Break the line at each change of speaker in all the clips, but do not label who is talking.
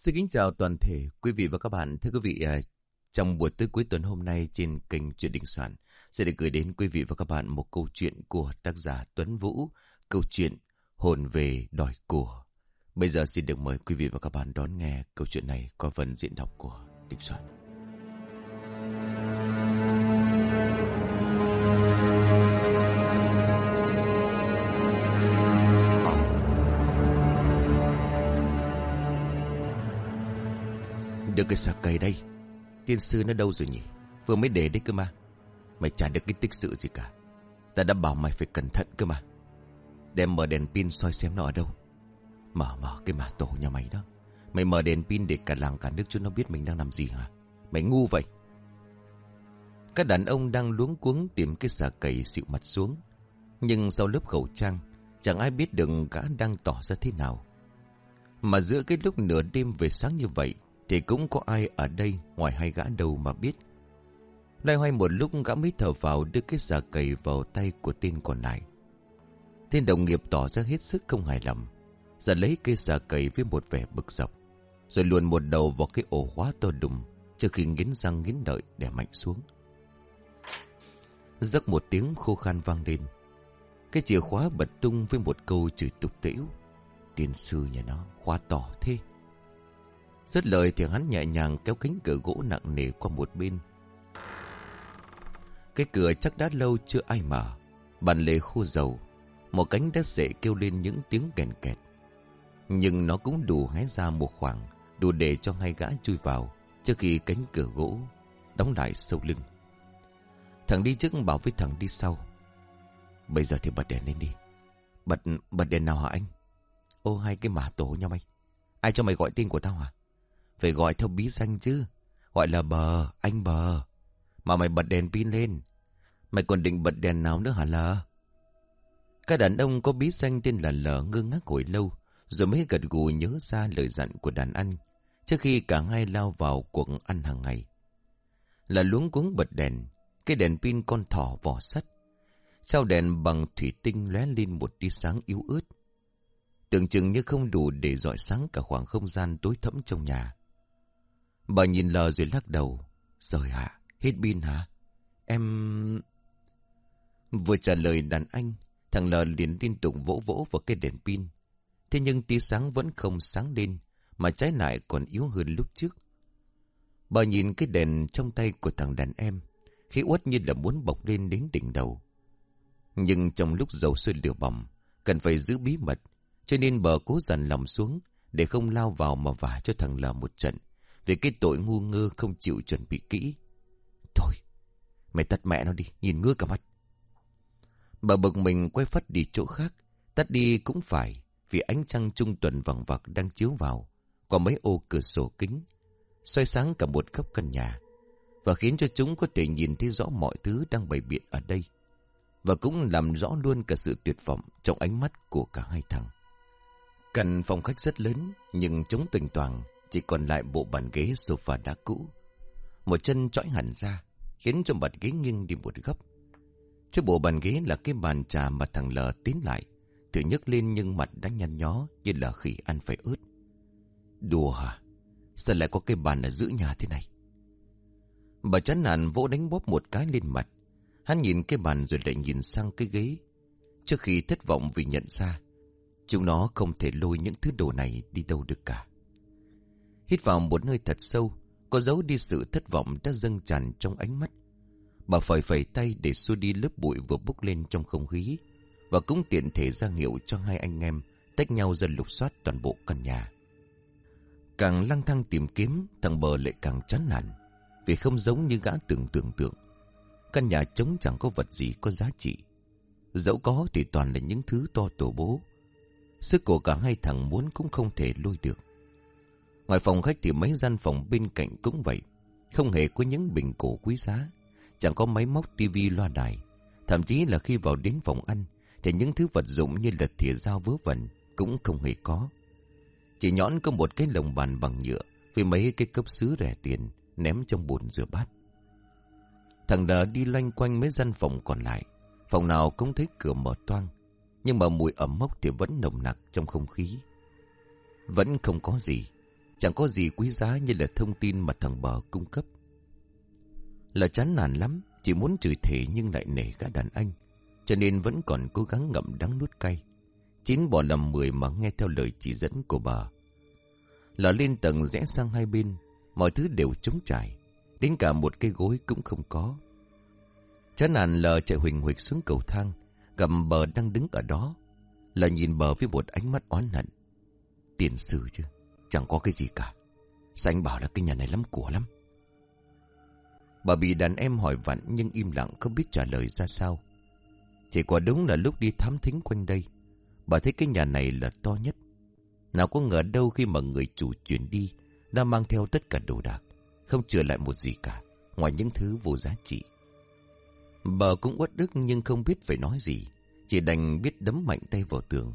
Xin kính chào toàn thể quý vị và các bạn. Thưa quý vị, à, trong buổi tối cuối tuần hôm nay trên kênh Chuyện Đình Soạn sẽ được gửi đến quý vị và các bạn một câu chuyện của tác giả Tuấn Vũ, câu chuyện Hồn về đòi của. Bây giờ xin được mời quý vị và các bạn đón nghe câu chuyện này qua phần diễn đọc của Đình Soạn. Được cái sạc cây đây. Tiên sư nó đâu rồi nhỉ? Vừa mới để đấy cơ mà. Mày chả được cái tích sự gì cả. Ta đã bảo mày phải cẩn thận cơ mà. Đem mở đèn pin soi xem nó ở đâu. Mở mở cái mà tổ nhà mày đó. Mày mở đèn pin để cả làng cả nước cho nó biết mình đang làm gì hả? Mày ngu vậy. Các đàn ông đang luống cuống tìm cái xà cầy xịu mặt xuống. Nhưng sau lớp khẩu trang, Chẳng ai biết được gã đang tỏ ra thế nào. Mà giữa cái lúc nửa đêm về sáng như vậy thì cũng có ai ở đây ngoài hai gã đâu mà biết. Loay hoay một lúc, gã mới thở vào, đưa cái giả cầy vào tay của tên còn lại. Tên đồng nghiệp tỏ ra hết sức không hài lòng. Giả lấy cây giả cầy với một vẻ bực dọc, Rồi luồn một đầu vào cái ổ khóa to đùng, Trước khi nghiến răng nghiến đợi để mạnh xuống. Giấc một tiếng khô khan vang lên. Cái chìa khóa bật tung với một câu chửi tục tĩu Tiên sư nhà nó, khóa tỏ thế rất lời thì hắn nhẹ nhàng kéo cánh cửa gỗ nặng nề qua một bên. Cái cửa chắc đã lâu chưa ai mở. Bàn lề khô dầu. Một cánh đất sệ kêu lên những tiếng kèn kẹt. Nhưng nó cũng đủ hé ra một khoảng. Đủ để cho hai gã chui vào. Trước khi cánh cửa gỗ đóng lại sâu lưng. Thằng đi trước bảo với thằng đi sau. Bây giờ thì bật đèn lên đi. Bật bật đèn nào hả anh? Ô, hai cái mả tổ nha mày. Ai cho mày gọi tên của tao hả? Phải gọi theo bí danh chứ. Gọi là bờ, anh bờ. Mà mày bật đèn pin lên. Mày còn định bật đèn nào nữa hả lờ? Các đàn ông có bí danh tên là lờ ngơ ngác hồi lâu. Rồi mới gật gù nhớ ra lời dặn của đàn anh. Trước khi cả hai lao vào cuộc ăn hàng ngày. Là luống cuống bật đèn. Cái đèn pin con thỏ vỏ sắt. Sau đèn bằng thủy tinh lóe lên một tia sáng yếu ớt. Tưởng chừng như không đủ để dọi sáng cả khoảng không gian tối thẫm trong nhà. Bà nhìn lờ rồi lắc đầu. Rồi hả? Hết pin hả? Em... Vừa trả lời đàn anh, thằng lờ liền liên tục vỗ vỗ vào cái đèn pin. Thế nhưng tia sáng vẫn không sáng lên, mà trái lại còn yếu hơn lúc trước. Bà nhìn cái đèn trong tay của thằng đàn em, khi uất như là muốn bọc lên đến đỉnh đầu. Nhưng trong lúc dầu sôi lửa bỏng, cần phải giữ bí mật, cho nên bờ cố dằn lòng xuống để không lao vào mà vả cho thằng lờ một trận. Vì cái tội ngu ngơ không chịu chuẩn bị kỹ. Thôi, Mày tắt mẹ nó đi, Nhìn ngứa cả mắt. Bà bực mình quay phát đi chỗ khác, Tắt đi cũng phải, Vì ánh trăng trung tuần vằng vặc đang chiếu vào, Có mấy ô cửa sổ kính, soi sáng cả một góc căn nhà, Và khiến cho chúng có thể nhìn thấy rõ mọi thứ đang bày biện ở đây, Và cũng làm rõ luôn cả sự tuyệt vọng Trong ánh mắt của cả hai thằng. Căn phòng khách rất lớn, Nhưng chống tình toàn chỉ còn lại bộ bàn ghế sofa đá cũ. Một chân trõi hẳn ra, Khiến cho bàn ghế nghiêng đi một góc. Chiếc bộ bàn ghế là cái bàn trà mà thằng L tiến lại. Thử nhấc lên nhưng mặt đã nhăn nhó Như là khỉ ăn phải ướt. Đùa hả? Sao lại có cái bàn ở giữa nhà thế này? Bà chán nản vỗ đánh bóp một cái lên mặt. Hắn nhìn cái bàn rồi lại nhìn sang cái ghế. Trước khi thất vọng vì nhận ra, Chúng nó không thể lôi những thứ đồ này đi đâu được cả. Hít vào một hơi thật sâu, Có dấu đi sự thất vọng đã dâng tràn trong ánh mắt. Bà phẩy phẩy tay để xua đi lớp bụi vừa bốc lên trong không khí, Và cũng tiện thể ra hiệu cho hai anh em Tách nhau dần lục soát toàn bộ căn nhà. Càng lăng thăng tìm kiếm, Thằng bờ lại càng chán nản, Vì không giống như gã tưởng tưởng tượng. Căn nhà trống chẳng có vật gì có giá trị. Dẫu có thì toàn là những thứ to tổ bố. Sức của cả hai thằng muốn cũng không thể lôi được. Ngoài phòng khách thì mấy gian phòng bên cạnh cũng vậy. Không hề có những bình cổ quý giá. Chẳng có máy móc tivi loa đài. Thậm chí là khi vào đến phòng ăn, thì những thứ vật dụng như là thìa dao vớ vẩn cũng không hề có. Chỉ nhõn có một cái lồng bàn bằng nhựa với mấy cái cốc sứ rẻ tiền ném trong bồn rửa bát. Thằng đờ đi loanh quanh mấy gian phòng còn lại. Phòng nào cũng thấy cửa mở toang. Nhưng mà mùi ẩm mốc thì vẫn nồng nặc trong không khí. Vẫn không có gì. Chẳng có gì quý giá như là thông tin mà thằng bờ cung cấp. Là chán nản lắm, chỉ muốn chửi thể nhưng lại nể cả đàn anh. Cho nên vẫn còn cố gắng ngậm đắng nuốt cay. Chín bỏ lầm mười mà nghe theo lời chỉ dẫn của bà. Là lên tầng rẽ sang hai bên, mọi thứ đều trống trải. Đến cả một cây gối cũng không có. Chán nản lờ chạy huỳnh huỳnh xuống cầu thang, gặp bờ đang đứng ở đó. Là nhìn bờ với một ánh mắt oán hận. Tiền sử chứ, chẳng có cái gì cả. Sao anh bảo là cái nhà này lắm của lắm. Bà bị đàn em hỏi vặn nhưng im lặng không biết trả lời ra sao. Thì quả đúng là lúc đi thám thính quanh đây, bà thấy cái nhà này là to nhất. Nào có ngờ đâu khi mà người chủ chuyển đi, đã mang theo tất cả đồ đạc, không chừa lại một gì cả, ngoài những thứ vô giá trị. Bà cũng uất đức nhưng không biết phải nói gì, chỉ đành biết đấm mạnh tay vào tường,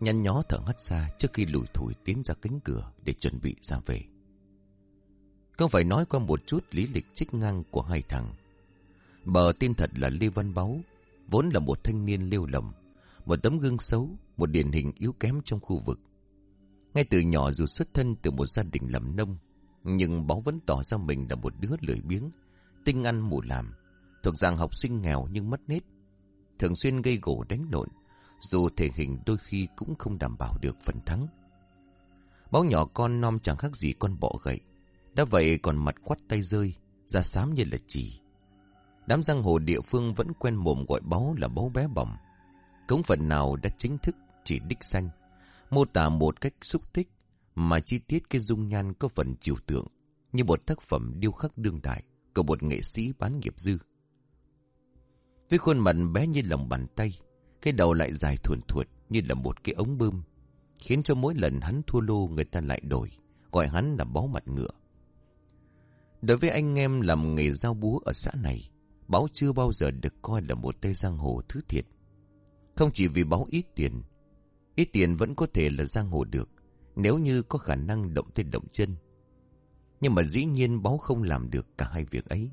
nhăn nhó thở hắt ra trước khi lùi thủi tiến ra cánh cửa để chuẩn bị ra về. Không phải nói qua một chút lý lịch trích ngang của hai thằng. Bờ tin thật là Lê Văn Báu, vốn là một thanh niên liêu lầm, một tấm gương xấu, một điển hình yếu kém trong khu vực. Ngay từ nhỏ dù xuất thân từ một gia đình làm nông, nhưng Báu vẫn tỏ ra mình là một đứa lười biếng, tinh ăn mù làm, thuộc dạng học sinh nghèo nhưng mất nết. Thường xuyên gây gỗ đánh lộn, dù thể hình đôi khi cũng không đảm bảo được phần thắng. Báu nhỏ con non chẳng khác gì con bọ gậy, đã vậy còn mặt quắt tay rơi, da xám như là chỉ. Đám giang hồ địa phương vẫn quen mồm gọi báu là báu bé bỏng. cống phần nào đã chính thức chỉ đích xanh. Mô tả một cách xúc tích mà chi tiết cái dung nhan có phần chiều tượng như một tác phẩm điêu khắc đương đại của một nghệ sĩ bán nghiệp dư. Với khuôn mặt bé như lòng bàn tay, cái đầu lại dài thuần thuột như là một cái ống bơm, khiến cho mỗi lần hắn thua lô người ta lại đổi, gọi hắn là bó mặt ngựa. Đối với anh em làm nghề giao búa ở xã này, Báo chưa bao giờ được coi là một tê giang hồ thứ thiệt. Không chỉ vì báo ít tiền, ít tiền vẫn có thể là giang hồ được, nếu như có khả năng động tay động chân. Nhưng mà dĩ nhiên báo không làm được cả hai việc ấy.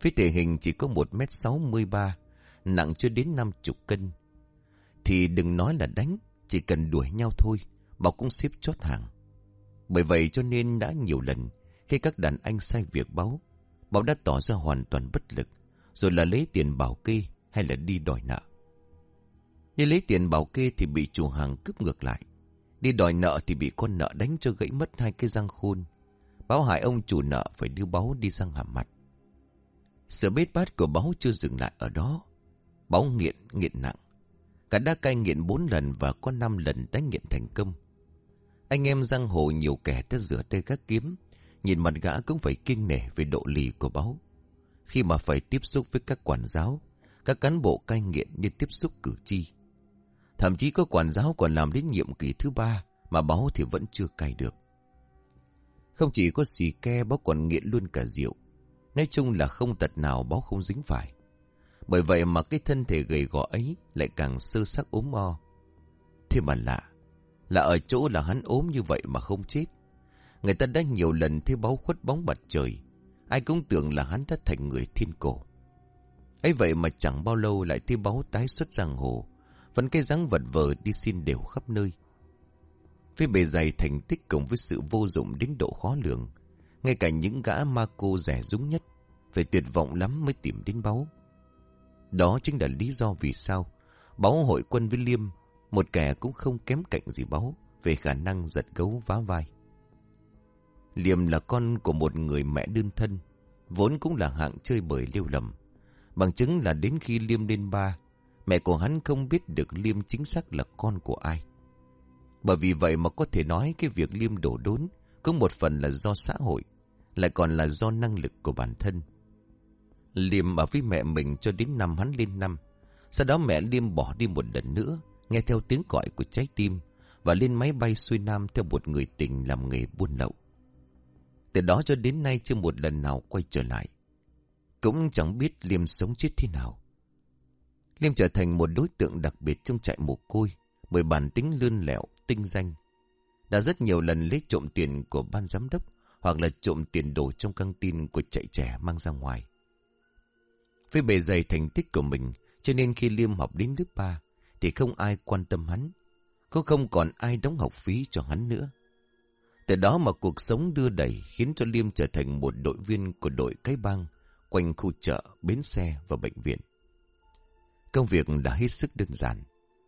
Phía thể hình chỉ có 1m63, nặng chưa đến 50 cân. Thì đừng nói là đánh, chỉ cần đuổi nhau thôi, bảo cũng xếp chốt hàng. Bởi vậy cho nên đã nhiều lần khi các đàn anh sai việc báo, báo đã tỏ ra hoàn toàn bất lực, rồi là lấy tiền bảo kê hay là đi đòi nợ. Đi lấy tiền bảo kê thì bị chủ hàng cướp ngược lại. Đi đòi nợ thì bị con nợ đánh cho gãy mất hai cái răng khôn. Báo hại ông chủ nợ phải đưa báo đi sang hàm mặt. Sự bết bát của báo chưa dừng lại ở đó. Báo nghiện, nghiện nặng. Cả đã cai nghiện bốn lần và có năm lần đã nghiện thành công. Anh em giang hồ nhiều kẻ đã rửa tay các kiếm Nhìn mặt gã cũng phải kinh nể về độ lì của báo Khi mà phải tiếp xúc với các quản giáo, các cán bộ cai nghiện như tiếp xúc cử tri. Thậm chí có quản giáo còn làm đến nhiệm kỳ thứ ba mà báo thì vẫn chưa cai được. Không chỉ có xì ke báo còn nghiện luôn cả rượu. Nói chung là không tật nào báo không dính phải. Bởi vậy mà cái thân thể gầy gò ấy lại càng sơ sắc ốm o, Thế mà lạ, là ở chỗ là hắn ốm như vậy mà không chết. Người ta đã nhiều lần thấy báu khuất bóng mặt trời. Ai cũng tưởng là hắn đã thành người thiên cổ. ấy vậy mà chẳng bao lâu lại thấy báu tái xuất giang hồ. Vẫn cái dáng vật vờ đi xin đều khắp nơi. Với bề dày thành tích cùng với sự vô dụng đến độ khó lường. Ngay cả những gã ma cô rẻ rúng nhất. Phải tuyệt vọng lắm mới tìm đến báu. Đó chính là lý do vì sao báo hội quân với Liêm Một kẻ cũng không kém cạnh gì báo Về khả năng giật gấu vá vai Liêm là con của một người mẹ đơn thân, vốn cũng là hạng chơi bời liêu lầm. Bằng chứng là đến khi Liêm lên ba, mẹ của hắn không biết được Liêm chính xác là con của ai. Bởi vì vậy mà có thể nói cái việc Liêm đổ đốn cũng một phần là do xã hội, lại còn là do năng lực của bản thân. Liêm ở với mẹ mình cho đến năm hắn lên năm. Sau đó mẹ Liêm bỏ đi một lần nữa, nghe theo tiếng gọi của trái tim, và lên máy bay xuôi nam theo một người tình làm nghề buôn lậu. Từ đó cho đến nay chưa một lần nào quay trở lại. Cũng chẳng biết Liêm sống chết thế nào. Liêm trở thành một đối tượng đặc biệt trong trại mồ côi bởi bản tính lươn lẹo, tinh danh. Đã rất nhiều lần lấy trộm tiền của ban giám đốc hoặc là trộm tiền đồ trong căng tin của chạy trẻ mang ra ngoài. Với bề dày thành tích của mình cho nên khi Liêm học đến lớp 3 thì không ai quan tâm hắn. Cũng không còn ai đóng học phí cho hắn nữa. Từ đó mà cuộc sống đưa đẩy khiến cho Liêm trở thành một đội viên của đội cái bang quanh khu chợ, bến xe và bệnh viện. Công việc đã hết sức đơn giản.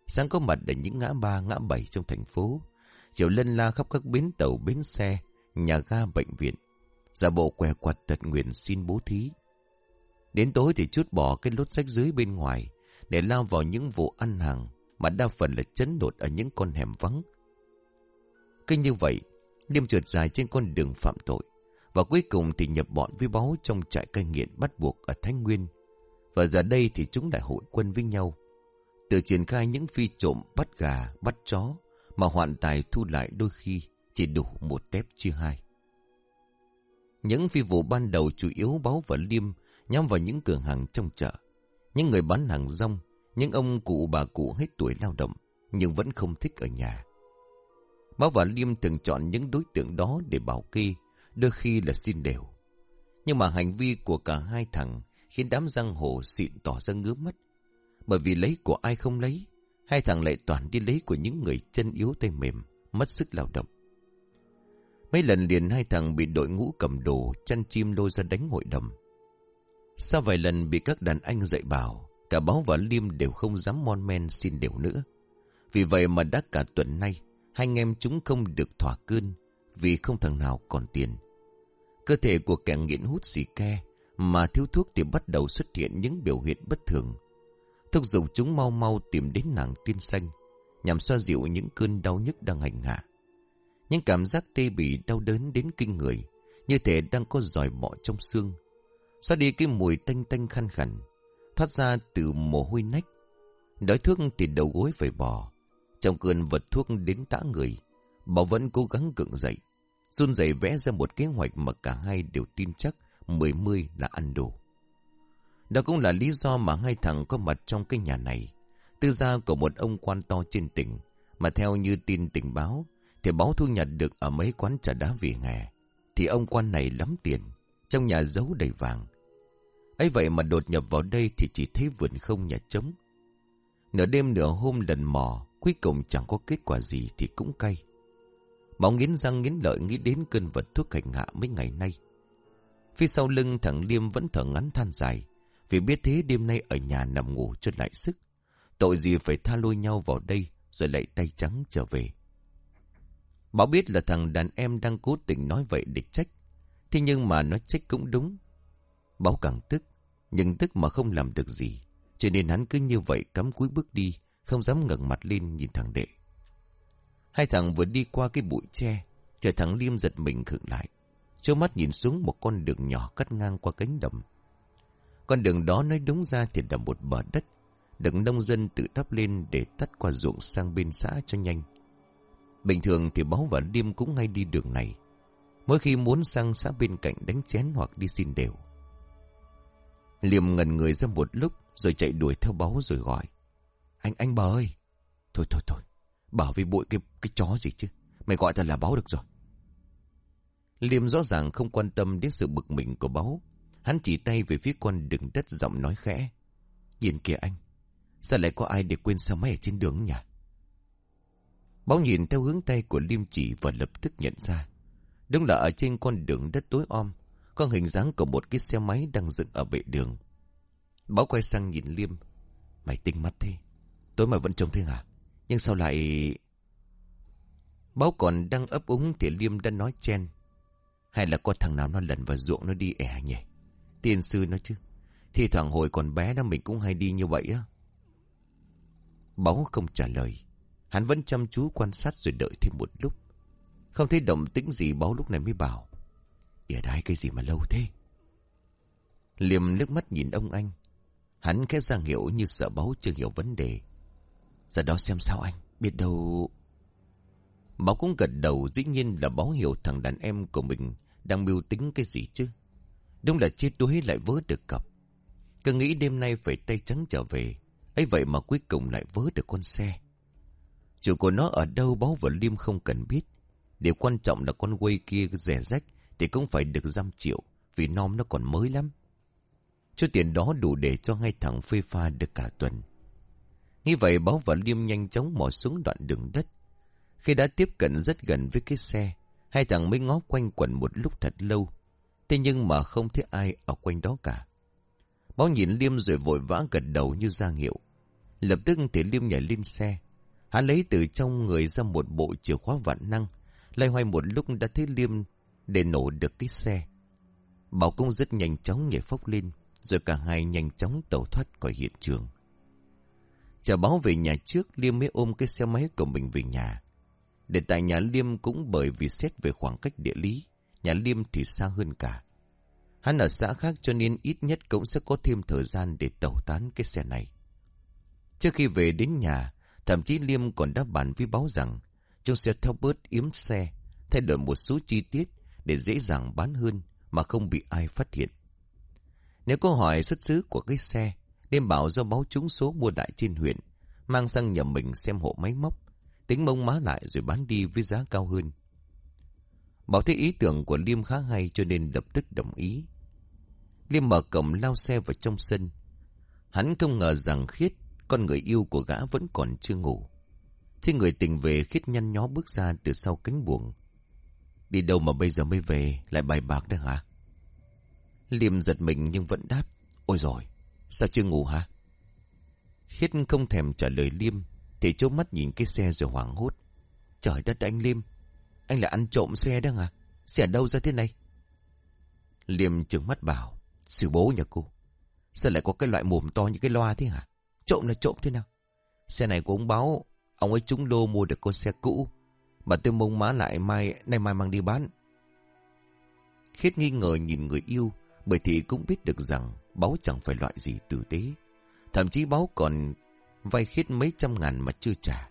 Sáng có mặt ở những ngã ba, ngã bảy trong thành phố. Chiều lân la khắp các bến tàu, bến xe, nhà ga, bệnh viện. Giả bộ què quạt tật nguyện xin bố thí. Đến tối thì chút bỏ cái lốt sách dưới bên ngoài để lao vào những vụ ăn hàng mà đa phần là chấn đột ở những con hẻm vắng. Cứ như vậy, Liêm trượt dài trên con đường phạm tội và cuối cùng thì nhập bọn với báu trong trại cai nghiện bắt buộc ở Thanh Nguyên. Và giờ đây thì chúng đại hội quân với nhau. Từ triển khai những phi trộm bắt gà, bắt chó mà hoạn tài thu lại đôi khi chỉ đủ một tép chia hai. Những phi vụ ban đầu chủ yếu báo và liêm nhắm vào những cửa hàng trong chợ. Những người bán hàng rong, những ông cụ bà cụ hết tuổi lao động nhưng vẫn không thích ở nhà. Báo và Liêm thường chọn những đối tượng đó để bảo kê, đôi khi là xin đều. Nhưng mà hành vi của cả hai thằng khiến đám giang hồ xịn tỏ ra ngứa mắt. Bởi vì lấy của ai không lấy, hai thằng lại toàn đi lấy của những người chân yếu tay mềm, mất sức lao động. Mấy lần liền hai thằng bị đội ngũ cầm đồ, chăn chim lôi ra đánh hội đồng. Sau vài lần bị các đàn anh dạy bảo, cả báo và Liêm đều không dám mon men xin đều nữa. Vì vậy mà đã cả tuần nay, hai anh em chúng không được thỏa cơn, vì không thằng nào còn tiền. Cơ thể của kẻ nghiện hút xì ke, mà thiếu thuốc thì bắt đầu xuất hiện những biểu hiện bất thường. Thúc giục chúng mau mau tìm đến nàng tiên xanh, nhằm xoa dịu những cơn đau nhức đang hành hạ. Những cảm giác tê bì đau đớn đến kinh người, như thể đang có giỏi bọ trong xương. Xóa đi cái mùi tanh tanh khăn khẩn, thoát ra từ mồ hôi nách. Đói thuốc thì đầu gối phải bò. Trong cơn vật thuốc đến tã người, Bảo vẫn cố gắng cưỡng dậy. Run rẩy vẽ ra một kế hoạch mà cả hai đều tin chắc mười mươi là ăn đồ Đó cũng là lý do mà hai thằng có mặt trong cái nhà này. Tư gia của một ông quan to trên tỉnh, mà theo như tin tình báo, thì báo thu nhặt được ở mấy quán trà đá vỉa hè. Thì ông quan này lắm tiền, trong nhà giấu đầy vàng. ấy vậy mà đột nhập vào đây thì chỉ thấy vườn không nhà trống. Nửa đêm nửa hôm lần mò, cuối cùng chẳng có kết quả gì thì cũng cay. Bảo nghiến răng nghiến lợi nghĩ đến cơn vật thuốc hành hạ mấy ngày nay. Phía sau lưng thằng Liêm vẫn thở ngắn than dài, vì biết thế đêm nay ở nhà nằm ngủ cho lại sức. Tội gì phải tha lôi nhau vào đây, rồi lại tay trắng trở về. Bảo biết là thằng đàn em đang cố tình nói vậy để trách. Thế nhưng mà nói trách cũng đúng. báo càng tức, nhưng tức mà không làm được gì. Cho nên hắn cứ như vậy cắm cúi bước đi, không dám ngẩng mặt lên nhìn thằng đệ. Hai thằng vừa đi qua cái bụi tre, chờ thằng Liêm giật mình khựng lại. Châu mắt nhìn xuống một con đường nhỏ cắt ngang qua cánh đồng. Con đường đó nói đúng ra thì là một bờ đất, được nông dân tự đắp lên để tắt qua ruộng sang bên xã cho nhanh. Bình thường thì Báo và Liêm cũng ngay đi đường này. Mỗi khi muốn sang xã bên cạnh đánh chén hoặc đi xin đều. Liêm ngần người ra một lúc rồi chạy đuổi theo báu rồi gọi. Anh, anh bà ơi! Thôi thôi thôi, bảo vì bụi cái, cái chó gì chứ. Mày gọi ta là Báo được rồi. Liêm rõ ràng không quan tâm đến sự bực mình của Báo. Hắn chỉ tay về phía con đường đất giọng nói khẽ. Nhìn kìa anh, sao lại có ai để quên xe máy ở trên đường nhỉ? Báo nhìn theo hướng tay của Liêm chỉ và lập tức nhận ra. Đúng là ở trên con đường đất tối om, có hình dáng của một cái xe máy đang dựng ở bệ đường. Báo quay sang nhìn Liêm. Mày tinh mắt thế. Tối mà vẫn trông thế à? Nhưng sao lại... Báo còn đang ấp úng thì Liêm đã nói chen. Hay là có thằng nào nó lần vào ruộng nó đi ẻ nhỉ? Tiên sư nói chứ. Thì thằng hồi còn bé đó mình cũng hay đi như vậy á. Báo không trả lời. Hắn vẫn chăm chú quan sát rồi đợi thêm một lúc. Không thấy động tĩnh gì báo lúc này mới bảo. Ỉa đái cái gì mà lâu thế? liêm nước mắt nhìn ông anh. Hắn khẽ ra hiệu như sợ báo chưa hiểu vấn đề. Giờ đó xem sao anh, biết đâu... Báo cũng gật đầu dĩ nhiên là báo hiểu thằng đàn em của mình đang mưu tính cái gì chứ. Đúng là chết đuối lại vớ được cặp. Cứ nghĩ đêm nay phải tay trắng trở về. ấy vậy mà cuối cùng lại vớ được con xe. Chủ của nó ở đâu báo và Liêm không cần biết. Điều quan trọng là con quay kia rẻ rách thì cũng phải được giam triệu vì nom nó còn mới lắm. Cho tiền đó đủ để cho ngay thằng phê pha được cả tuần. Như vậy báo và Liêm nhanh chóng mò xuống đoạn đường đất. Khi đã tiếp cận rất gần với cái xe, Hai thằng mới ngó quanh quẩn một lúc thật lâu. Thế nhưng mà không thấy ai ở quanh đó cả. Báo nhìn Liêm rồi vội vã gật đầu như ra hiệu. Lập tức thì Liêm nhảy lên xe. Hắn lấy từ trong người ra một bộ chìa khóa vạn năng lai hoay một lúc đã thấy Liêm để nổ được cái xe. Bảo cũng rất nhanh chóng nhảy phốc lên. Rồi cả hai nhanh chóng tẩu thoát khỏi hiện trường. Chờ báo về nhà trước Liêm mới ôm cái xe máy của mình về nhà. Để tại nhà Liêm cũng bởi vì xét về khoảng cách địa lý. Nhà Liêm thì xa hơn cả. Hắn ở xã khác cho nên ít nhất cũng sẽ có thêm thời gian để tẩu tán cái xe này. Trước khi về đến nhà, thậm chí Liêm còn đã bàn với báo rằng chúng sẽ theo bớt yếm xe, thay đổi một số chi tiết để dễ dàng bán hơn mà không bị ai phát hiện. Nếu câu hỏi xuất xứ của cái xe, đêm bảo do báo trúng số mua đại trên huyện, mang sang nhà mình xem hộ máy móc, tính mông má lại rồi bán đi với giá cao hơn. Bảo thấy ý tưởng của Liêm khá hay cho nên lập tức đồng ý. Liêm mở cổng lao xe vào trong sân. Hắn không ngờ rằng Khiết, con người yêu của gã vẫn còn chưa ngủ. Thì người tình về Khiết nhăn nhó bước ra từ sau cánh buồng. Đi đâu mà bây giờ mới về, lại bài bạc đấy hả? Liêm giật mình nhưng vẫn đáp. Ôi rồi sao chưa ngủ hả? Khiết không thèm trả lời Liêm, thì chốt mắt nhìn cái xe rồi hoảng hốt. Trời đất anh Liêm, anh là ăn trộm xe đó à? Xe đâu ra thế này? Liêm trừng mắt bảo, sư bố nhà cô. Sao lại có cái loại mồm to như cái loa thế hả? Trộm là trộm thế nào? Xe này của ông báo, ông ấy trúng đô mua được con xe cũ. Mà tôi mông má lại mai, nay mai mang đi bán. Khiết nghi ngờ nhìn người yêu, bởi thì cũng biết được rằng báo chẳng phải loại gì tử tế. Thậm chí báo còn vay khiết mấy trăm ngàn mà chưa trả.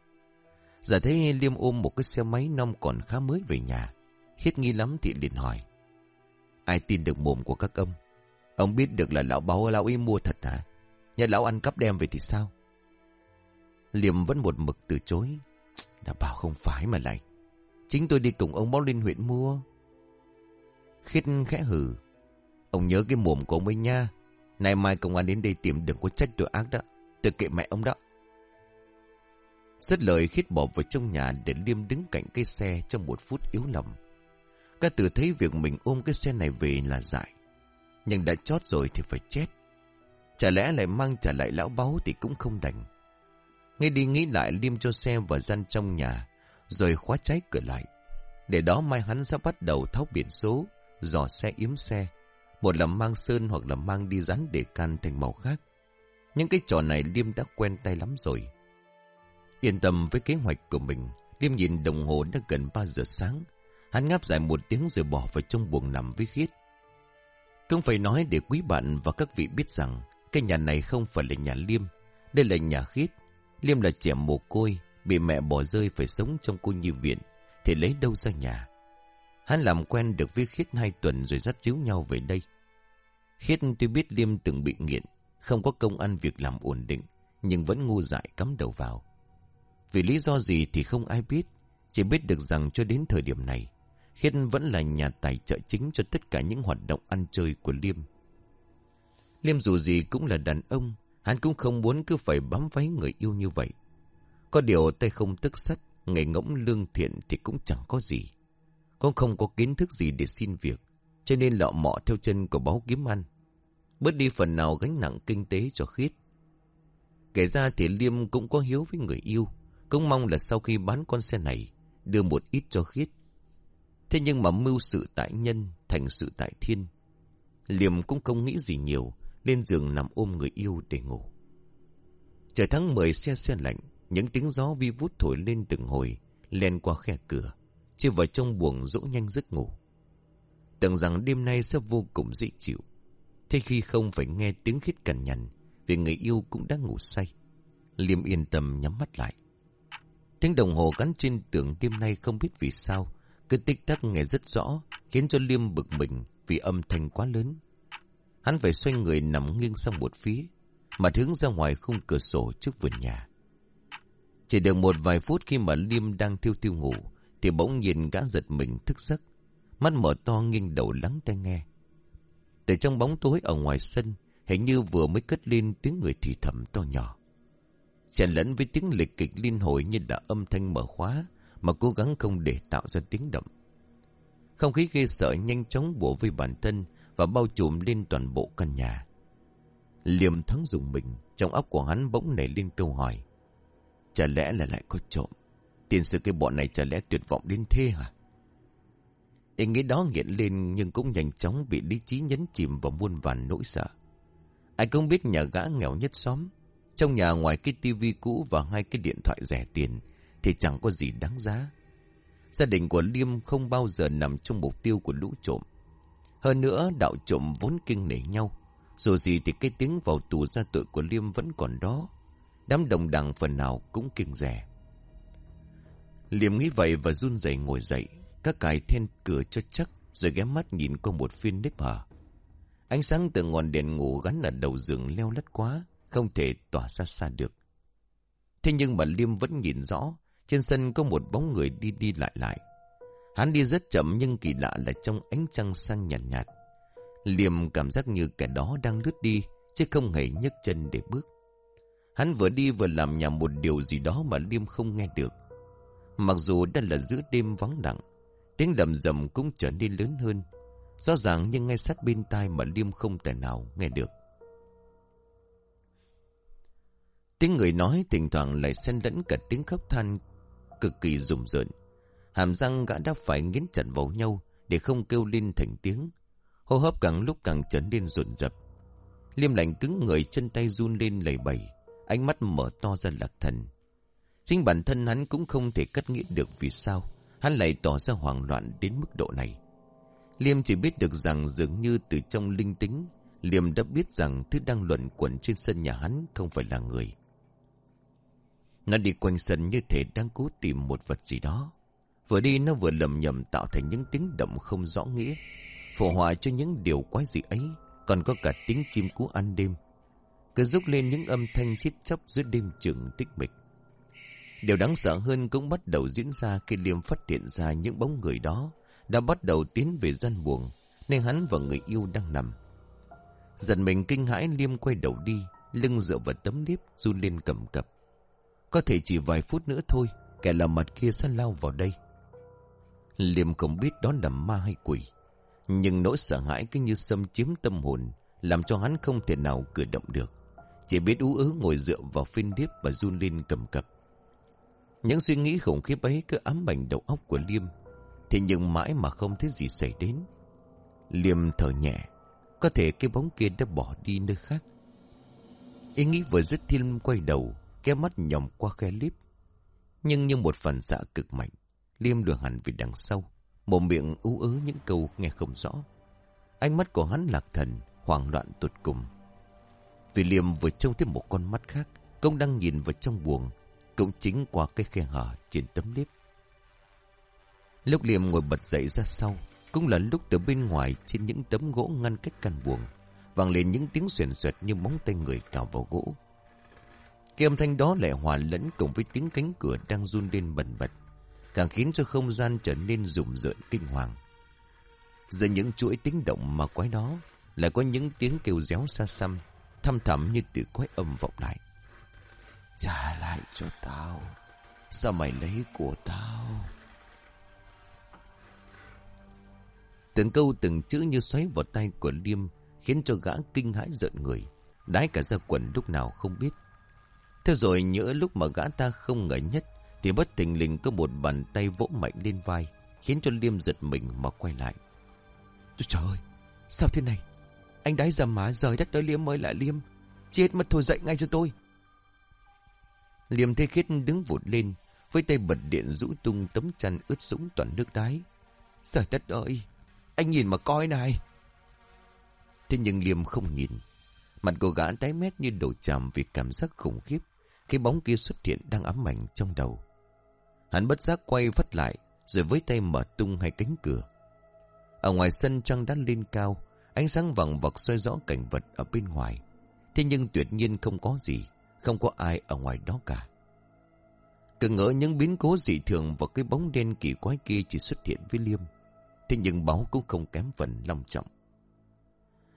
Giả thấy Liêm ôm một cái xe máy non còn khá mới về nhà. Khiết nghi lắm thì liền hỏi. Ai tin được mồm của các ông? Ông biết được là lão báo lão ấy mua thật hả? Nhà lão ăn cắp đem về thì sao? Liêm vẫn một mực từ chối. Đã bảo không phải mà lại. Chính tôi đi cùng ông báo lên huyện mua. Khít khẽ hừ Ông nhớ cái mồm của ông ấy nha. Nay mai công an đến đây tìm đừng có trách tội ác đó. Tôi kệ mẹ ông đó. Rất lời khít bỏ vào trong nhà để Liêm đứng cạnh cây xe trong một phút yếu lòng. Các tử thấy việc mình ôm cái xe này về là dại. Nhưng đã chót rồi thì phải chết. Chả lẽ lại mang trả lại lão báu thì cũng không đành nghe đi nghĩ lại Liêm cho xe vào gian trong nhà, rồi khóa trái cửa lại. Để đó mai hắn sẽ bắt đầu tháo biển số, dò xe yếm xe. Một là mang sơn hoặc là mang đi dán để can thành màu khác. Những cái trò này Liêm đã quen tay lắm rồi. Yên tâm với kế hoạch của mình, Liêm nhìn đồng hồ đã gần 3 giờ sáng. Hắn ngáp dài một tiếng rồi bỏ vào trong buồng nằm với khiết. Không phải nói để quý bạn và các vị biết rằng cái nhà này không phải là nhà Liêm. Đây là nhà khiết. Liêm là trẻ mồ côi, bị mẹ bỏ rơi phải sống trong cô nhi viện. Thì lấy đâu ra nhà? Hắn làm quen được với khiết hai tuần rồi dắt díu nhau về đây. Khiết tuy biết Liêm từng bị nghiện, không có công ăn việc làm ổn định, nhưng vẫn ngu dại cắm đầu vào. Vì lý do gì thì không ai biết, chỉ biết được rằng cho đến thời điểm này, Khiết vẫn là nhà tài trợ chính cho tất cả những hoạt động ăn chơi của Liêm. Liêm dù gì cũng là đàn ông, hắn cũng không muốn cứ phải bám váy người yêu như vậy. Có điều tay không tức sắt, ngày ngỗng lương thiện thì cũng chẳng có gì. Con không có kiến thức gì để xin việc, cho nên lọ mọ theo chân của báo kiếm ăn. Bớt đi phần nào gánh nặng kinh tế cho khiết. Kể ra thì Liêm cũng có hiếu với người yêu, cũng mong là sau khi bán con xe này, đưa một ít cho khiết. Thế nhưng mà mưu sự tại nhân, thành sự tại thiên. Liêm cũng không nghĩ gì nhiều, lên giường nằm ôm người yêu để ngủ. Trời tháng 10 xe xe lạnh, những tiếng gió vi vút thổi lên từng hồi, len qua khe cửa, chưa vào trong buồng dỗ nhanh giấc ngủ. Tưởng rằng đêm nay sẽ vô cùng dễ chịu. Thế khi không phải nghe tiếng khít cằn nhằn, vì người yêu cũng đã ngủ say. Liêm yên tâm nhắm mắt lại. Tiếng đồng hồ gắn trên tường đêm nay không biết vì sao, cứ tích tắc nghe rất rõ, khiến cho Liêm bực mình vì âm thanh quá lớn. Hắn phải xoay người nằm nghiêng sang một phía, mặt hướng ra ngoài khung cửa sổ trước vườn nhà. Chỉ được một vài phút khi mà Liêm đang thiêu thiêu ngủ, thì bỗng nhìn gã giật mình thức giấc, mắt mở to nghiêng đầu lắng tai nghe. Từ trong bóng tối ở ngoài sân, hình như vừa mới cất lên tiếng người thì thầm to nhỏ. Xen lẫn với tiếng lịch kịch liên hồi như đã âm thanh mở khóa, mà cố gắng không để tạo ra tiếng động. Không khí ghê sợ nhanh chóng bổ với bản thân và bao trùm lên toàn bộ căn nhà Liêm thắng dùng mình, Trong óc của hắn bỗng nảy lên câu hỏi Chả lẽ là lại có trộm Tiền sự cái bọn này chả lẽ tuyệt vọng đến thế hả Ý nghĩ đó hiện lên nhưng cũng nhanh chóng bị lý trí nhấn chìm vào muôn vàn nỗi sợ. Ai cũng biết nhà gã nghèo nhất xóm. Trong nhà ngoài cái tivi cũ và hai cái điện thoại rẻ tiền thì chẳng có gì đáng giá. Gia đình của Liêm không bao giờ nằm trong mục tiêu của lũ trộm. Hơn nữa, đạo trộm vốn kinh nể nhau. Dù gì thì cái tiếng vào tù ra tội của Liêm vẫn còn đó. Đám đồng đằng phần nào cũng kinh rẻ. Liêm nghĩ vậy và run rẩy ngồi dậy. Các cài then cửa cho chắc, Rồi ghé mắt nhìn qua một phiên nếp hở Ánh sáng từ ngọn đèn ngủ gắn ở đầu giường leo lắt quá, Không thể tỏa ra xa được Thế nhưng mà Liêm vẫn nhìn rõ, Trên sân có một bóng người đi đi lại lại Hắn đi rất chậm nhưng kỳ lạ là trong ánh trăng sang nhạt nhạt Liêm cảm giác như kẻ đó đang lướt đi, Chứ không hề nhấc chân để bước Hắn vừa đi vừa làm nhà một điều gì đó mà Liêm không nghe được Mặc dù đã là giữa đêm vắng lặng, Tiếng lầm rầm cũng trở nên lớn hơn. Rõ ràng nhưng ngay sát bên tai mà Liêm không thể nào nghe được. Tiếng người nói thỉnh thoảng lại xen lẫn cả tiếng khóc than cực kỳ rùng rợn. Hàm răng gã đã phải nghiến chặt vào nhau để không kêu lên thành tiếng. Hô hấp càng lúc càng trở nên rộn rập. Liêm lạnh cứng người chân tay run lên lầy bầy, ánh mắt mở to ra lạc thần. Chính bản thân hắn cũng không thể cắt nghĩa được vì sao. Hắn lại tỏ ra hoảng loạn đến mức độ này. Liêm chỉ biết được rằng dường như từ trong linh tính, Liêm đã biết rằng thứ đang luận quẩn trên sân nhà hắn không phải là người. Nó đi quanh sân như thể đang cố tìm một vật gì đó. Vừa đi nó vừa lầm nhầm tạo thành những tiếng động không rõ nghĩa. Phổ hòa cho những điều quái dị ấy, còn có cả tiếng chim cú ăn đêm. Cứ rúc lên những âm thanh chết chóc giữa đêm trường tích mịch. Điều đáng sợ hơn cũng bắt đầu diễn ra khi Liêm phát hiện ra những bóng người đó đã bắt đầu tiến về gian buồng, nên hắn và người yêu đang nằm. Giận mình kinh hãi Liêm quay đầu đi, lưng dựa vào tấm nếp run lên cầm cập. Có thể chỉ vài phút nữa thôi, kẻ làm mặt kia sẽ lao vào đây. Liêm không biết đó là ma hay quỷ, nhưng nỗi sợ hãi cứ như xâm chiếm tâm hồn, làm cho hắn không thể nào cử động được. Chỉ biết ú ớ ngồi dựa vào phiên điếp và run lên cầm cập. Những suy nghĩ khủng khiếp ấy cứ ám ảnh đầu óc của Liêm. Thì nhưng mãi mà không thấy gì xảy đến. Liêm thở nhẹ. Có thể cái bóng kia đã bỏ đi nơi khác. Ý nghĩ vừa dứt thiên quay đầu, kéo mắt nhòm qua khe líp. Nhưng như một phần xạ cực mạnh, Liêm đưa hẳn về đằng sau. Một miệng ú ớ những câu nghe không rõ. Ánh mắt của hắn lạc thần, hoảng loạn tụt cùng. Vì Liêm vừa trông thấy một con mắt khác, công đang nhìn vào trong buồng, cũng chính qua cái khe hở trên tấm liếp. Lúc Liêm ngồi bật dậy ra sau, cũng là lúc từ bên ngoài trên những tấm gỗ ngăn cách căn buồng, vang lên những tiếng xuyền xoẹt như móng tay người cào vào gỗ. Cái âm thanh đó lại hòa lẫn cùng với tiếng cánh cửa đang run lên bần bật, càng khiến cho không gian trở nên rùng rợn kinh hoàng. Giữa những chuỗi tiếng động mà quái đó, lại có những tiếng kêu réo xa xăm, thăm thẳm như từ quái âm vọng lại. Trả lại cho tao Sao mày lấy của tao Từng câu từng chữ như xoáy vào tay của Liêm Khiến cho gã kinh hãi giận người Đái cả ra quần lúc nào không biết Thế rồi nhỡ lúc mà gã ta không ngờ nhất thì bất tình lình có một bàn tay vỗ mạnh lên vai Khiến cho Liêm giật mình mà quay lại Trời ơi Sao thế này Anh đái ra má rời đất đôi Liêm mới lại Liêm Chết mất thôi dậy ngay cho tôi Liêm thế khiết đứng vụt lên, với tay bật điện rũ tung tấm chăn ướt sũng toàn nước đái. Trời đất ơi, anh nhìn mà coi này. Thế nhưng Liêm không nhìn. Mặt cô gã tái mét như đổ chàm vì cảm giác khủng khiếp khi bóng kia xuất hiện đang ám ảnh trong đầu. Hắn bất giác quay vắt lại rồi với tay mở tung hai cánh cửa. Ở ngoài sân trăng đã lên cao, ánh sáng vàng vặc soi rõ cảnh vật ở bên ngoài. Thế nhưng tuyệt nhiên không có gì. Không có ai ở ngoài đó cả Cứ ngỡ những biến cố dị thường Và cái bóng đen kỳ quái kia chỉ xuất hiện với Liêm Thế nhưng báo cũng không kém phần long trọng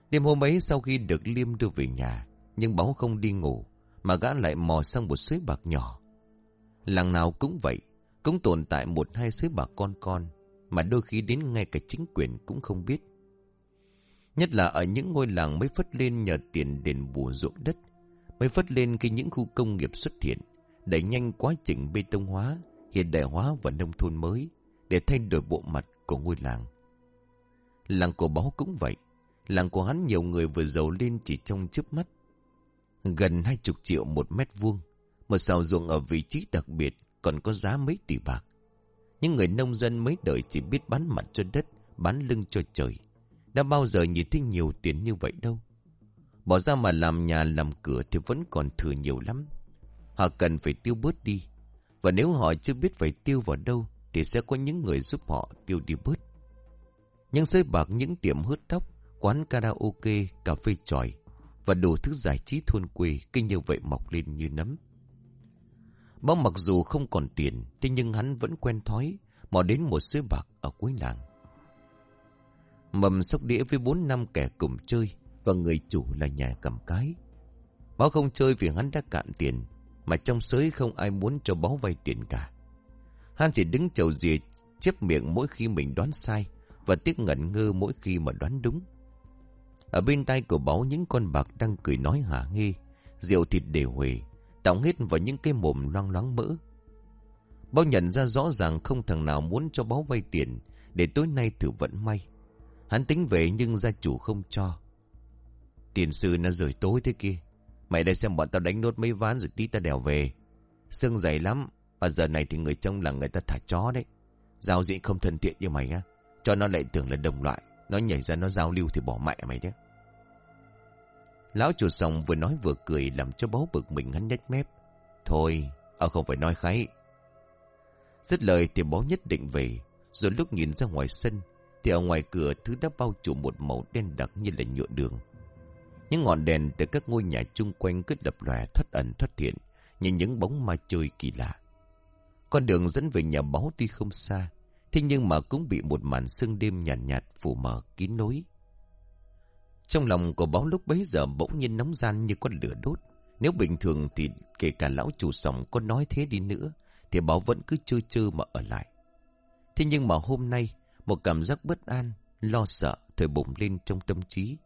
Đêm hôm ấy sau khi được Liêm đưa về nhà Nhưng báo không đi ngủ Mà gã lại mò sang một suối bạc nhỏ Làng nào cũng vậy cũng tồn tại một hai suối bà con con mà đôi khi đến ngay cả chính quyền cũng không biết. Nhất là ở những ngôi làng mới phất lên nhờ tiền đền bù ruộng đất, mới phất lên khi những khu công nghiệp xuất hiện, đẩy nhanh quá trình bê tông hóa, hiện đại hóa và nông thôn mới để thay đổi bộ mặt của ngôi làng. Làng của báo cũng vậy, làng của hắn nhiều người vừa giàu lên chỉ trong chớp mắt. Gần hai chục triệu một mét vuông, một xào ruộng ở vị trí đặc biệt còn có giá mấy tỷ bạc. Những người nông dân mấy đời chỉ biết bán mặt cho đất, bán lưng cho trời. Đã bao giờ nhìn thấy nhiều tiền như vậy đâu. Bỏ ra mà làm nhà làm cửa thì vẫn còn thừa nhiều lắm. Họ cần phải tiêu bớt đi. Và nếu họ chưa biết phải tiêu vào đâu thì sẽ có những người giúp họ tiêu đi bớt. những sới bạc những tiệm hớt tóc, quán karaoke, cà phê tròi và đủ thứ giải trí thôn quê kinh như vậy mọc lên như nấm. Bao mặc dù không còn tiền, thế nhưng hắn vẫn quen thói, mò đến một sới bạc ở cuối làng. Mầm sóc đĩa với bốn năm kẻ cùng chơi, và người chủ là nhà cầm cái. Báo không chơi vì hắn đã cạn tiền, mà trong sới không ai muốn cho báo vay tiền cả. Hắn chỉ đứng chầu dìa chép miệng mỗi khi mình đoán sai, và tiếc ngẩn ngơ mỗi khi mà đoán đúng. Ở bên tay của báo những con bạc đang cười nói hả nghi, rượu thịt đều huề, Đọng hết vào những cái mồm loang loáng mỡ. Bao nhận ra rõ ràng không thằng nào muốn cho báo vay tiền, Để tối nay thử vận may. Hắn tính về nhưng gia chủ không cho. Tiền sư nó rời tối thế kia. Mày đây xem bọn tao đánh nốt mấy ván rồi tí ta đèo về. Sương dày lắm Và giờ này thì người trông là người ta thả chó đấy. Giao diện không thân thiện như mày á, Cho nó lại tưởng là đồng loại. Nó nhảy ra nó giao lưu thì bỏ mẹ mày đấy. Lão chủ sòng vừa nói vừa cười làm cho báu bực mình hắn nhếch mép. Thôi, ở không phải nói kháy. Dứt lời thì báu nhất định về. Rồi lúc nhìn ra ngoài sân thì ở ngoài cửa thứ đã bao trùm một màu đen đặc như là nhựa đường. Những ngọn đèn từ các ngôi nhà chung quanh cứ lập lòe thoát ẩn thoát hiện như những bóng ma chơi kỳ lạ. Con đường dẫn về nhà báu tuy không xa, thế nhưng mà cũng bị một màn sương đêm nhàn nhạt, nhạt phủ mờ kín nối. Trong lòng của báo lúc bấy giờ bỗng nhiên nóng gian như con lửa đốt. Nếu bình thường thì kể cả lão chủ sòng có nói thế đi nữa, thì báo vẫn cứ chơ chơ mà ở lại. Thế nhưng mà hôm nay, một cảm giác bất an, lo sợ thời bụng lên trong tâm trí,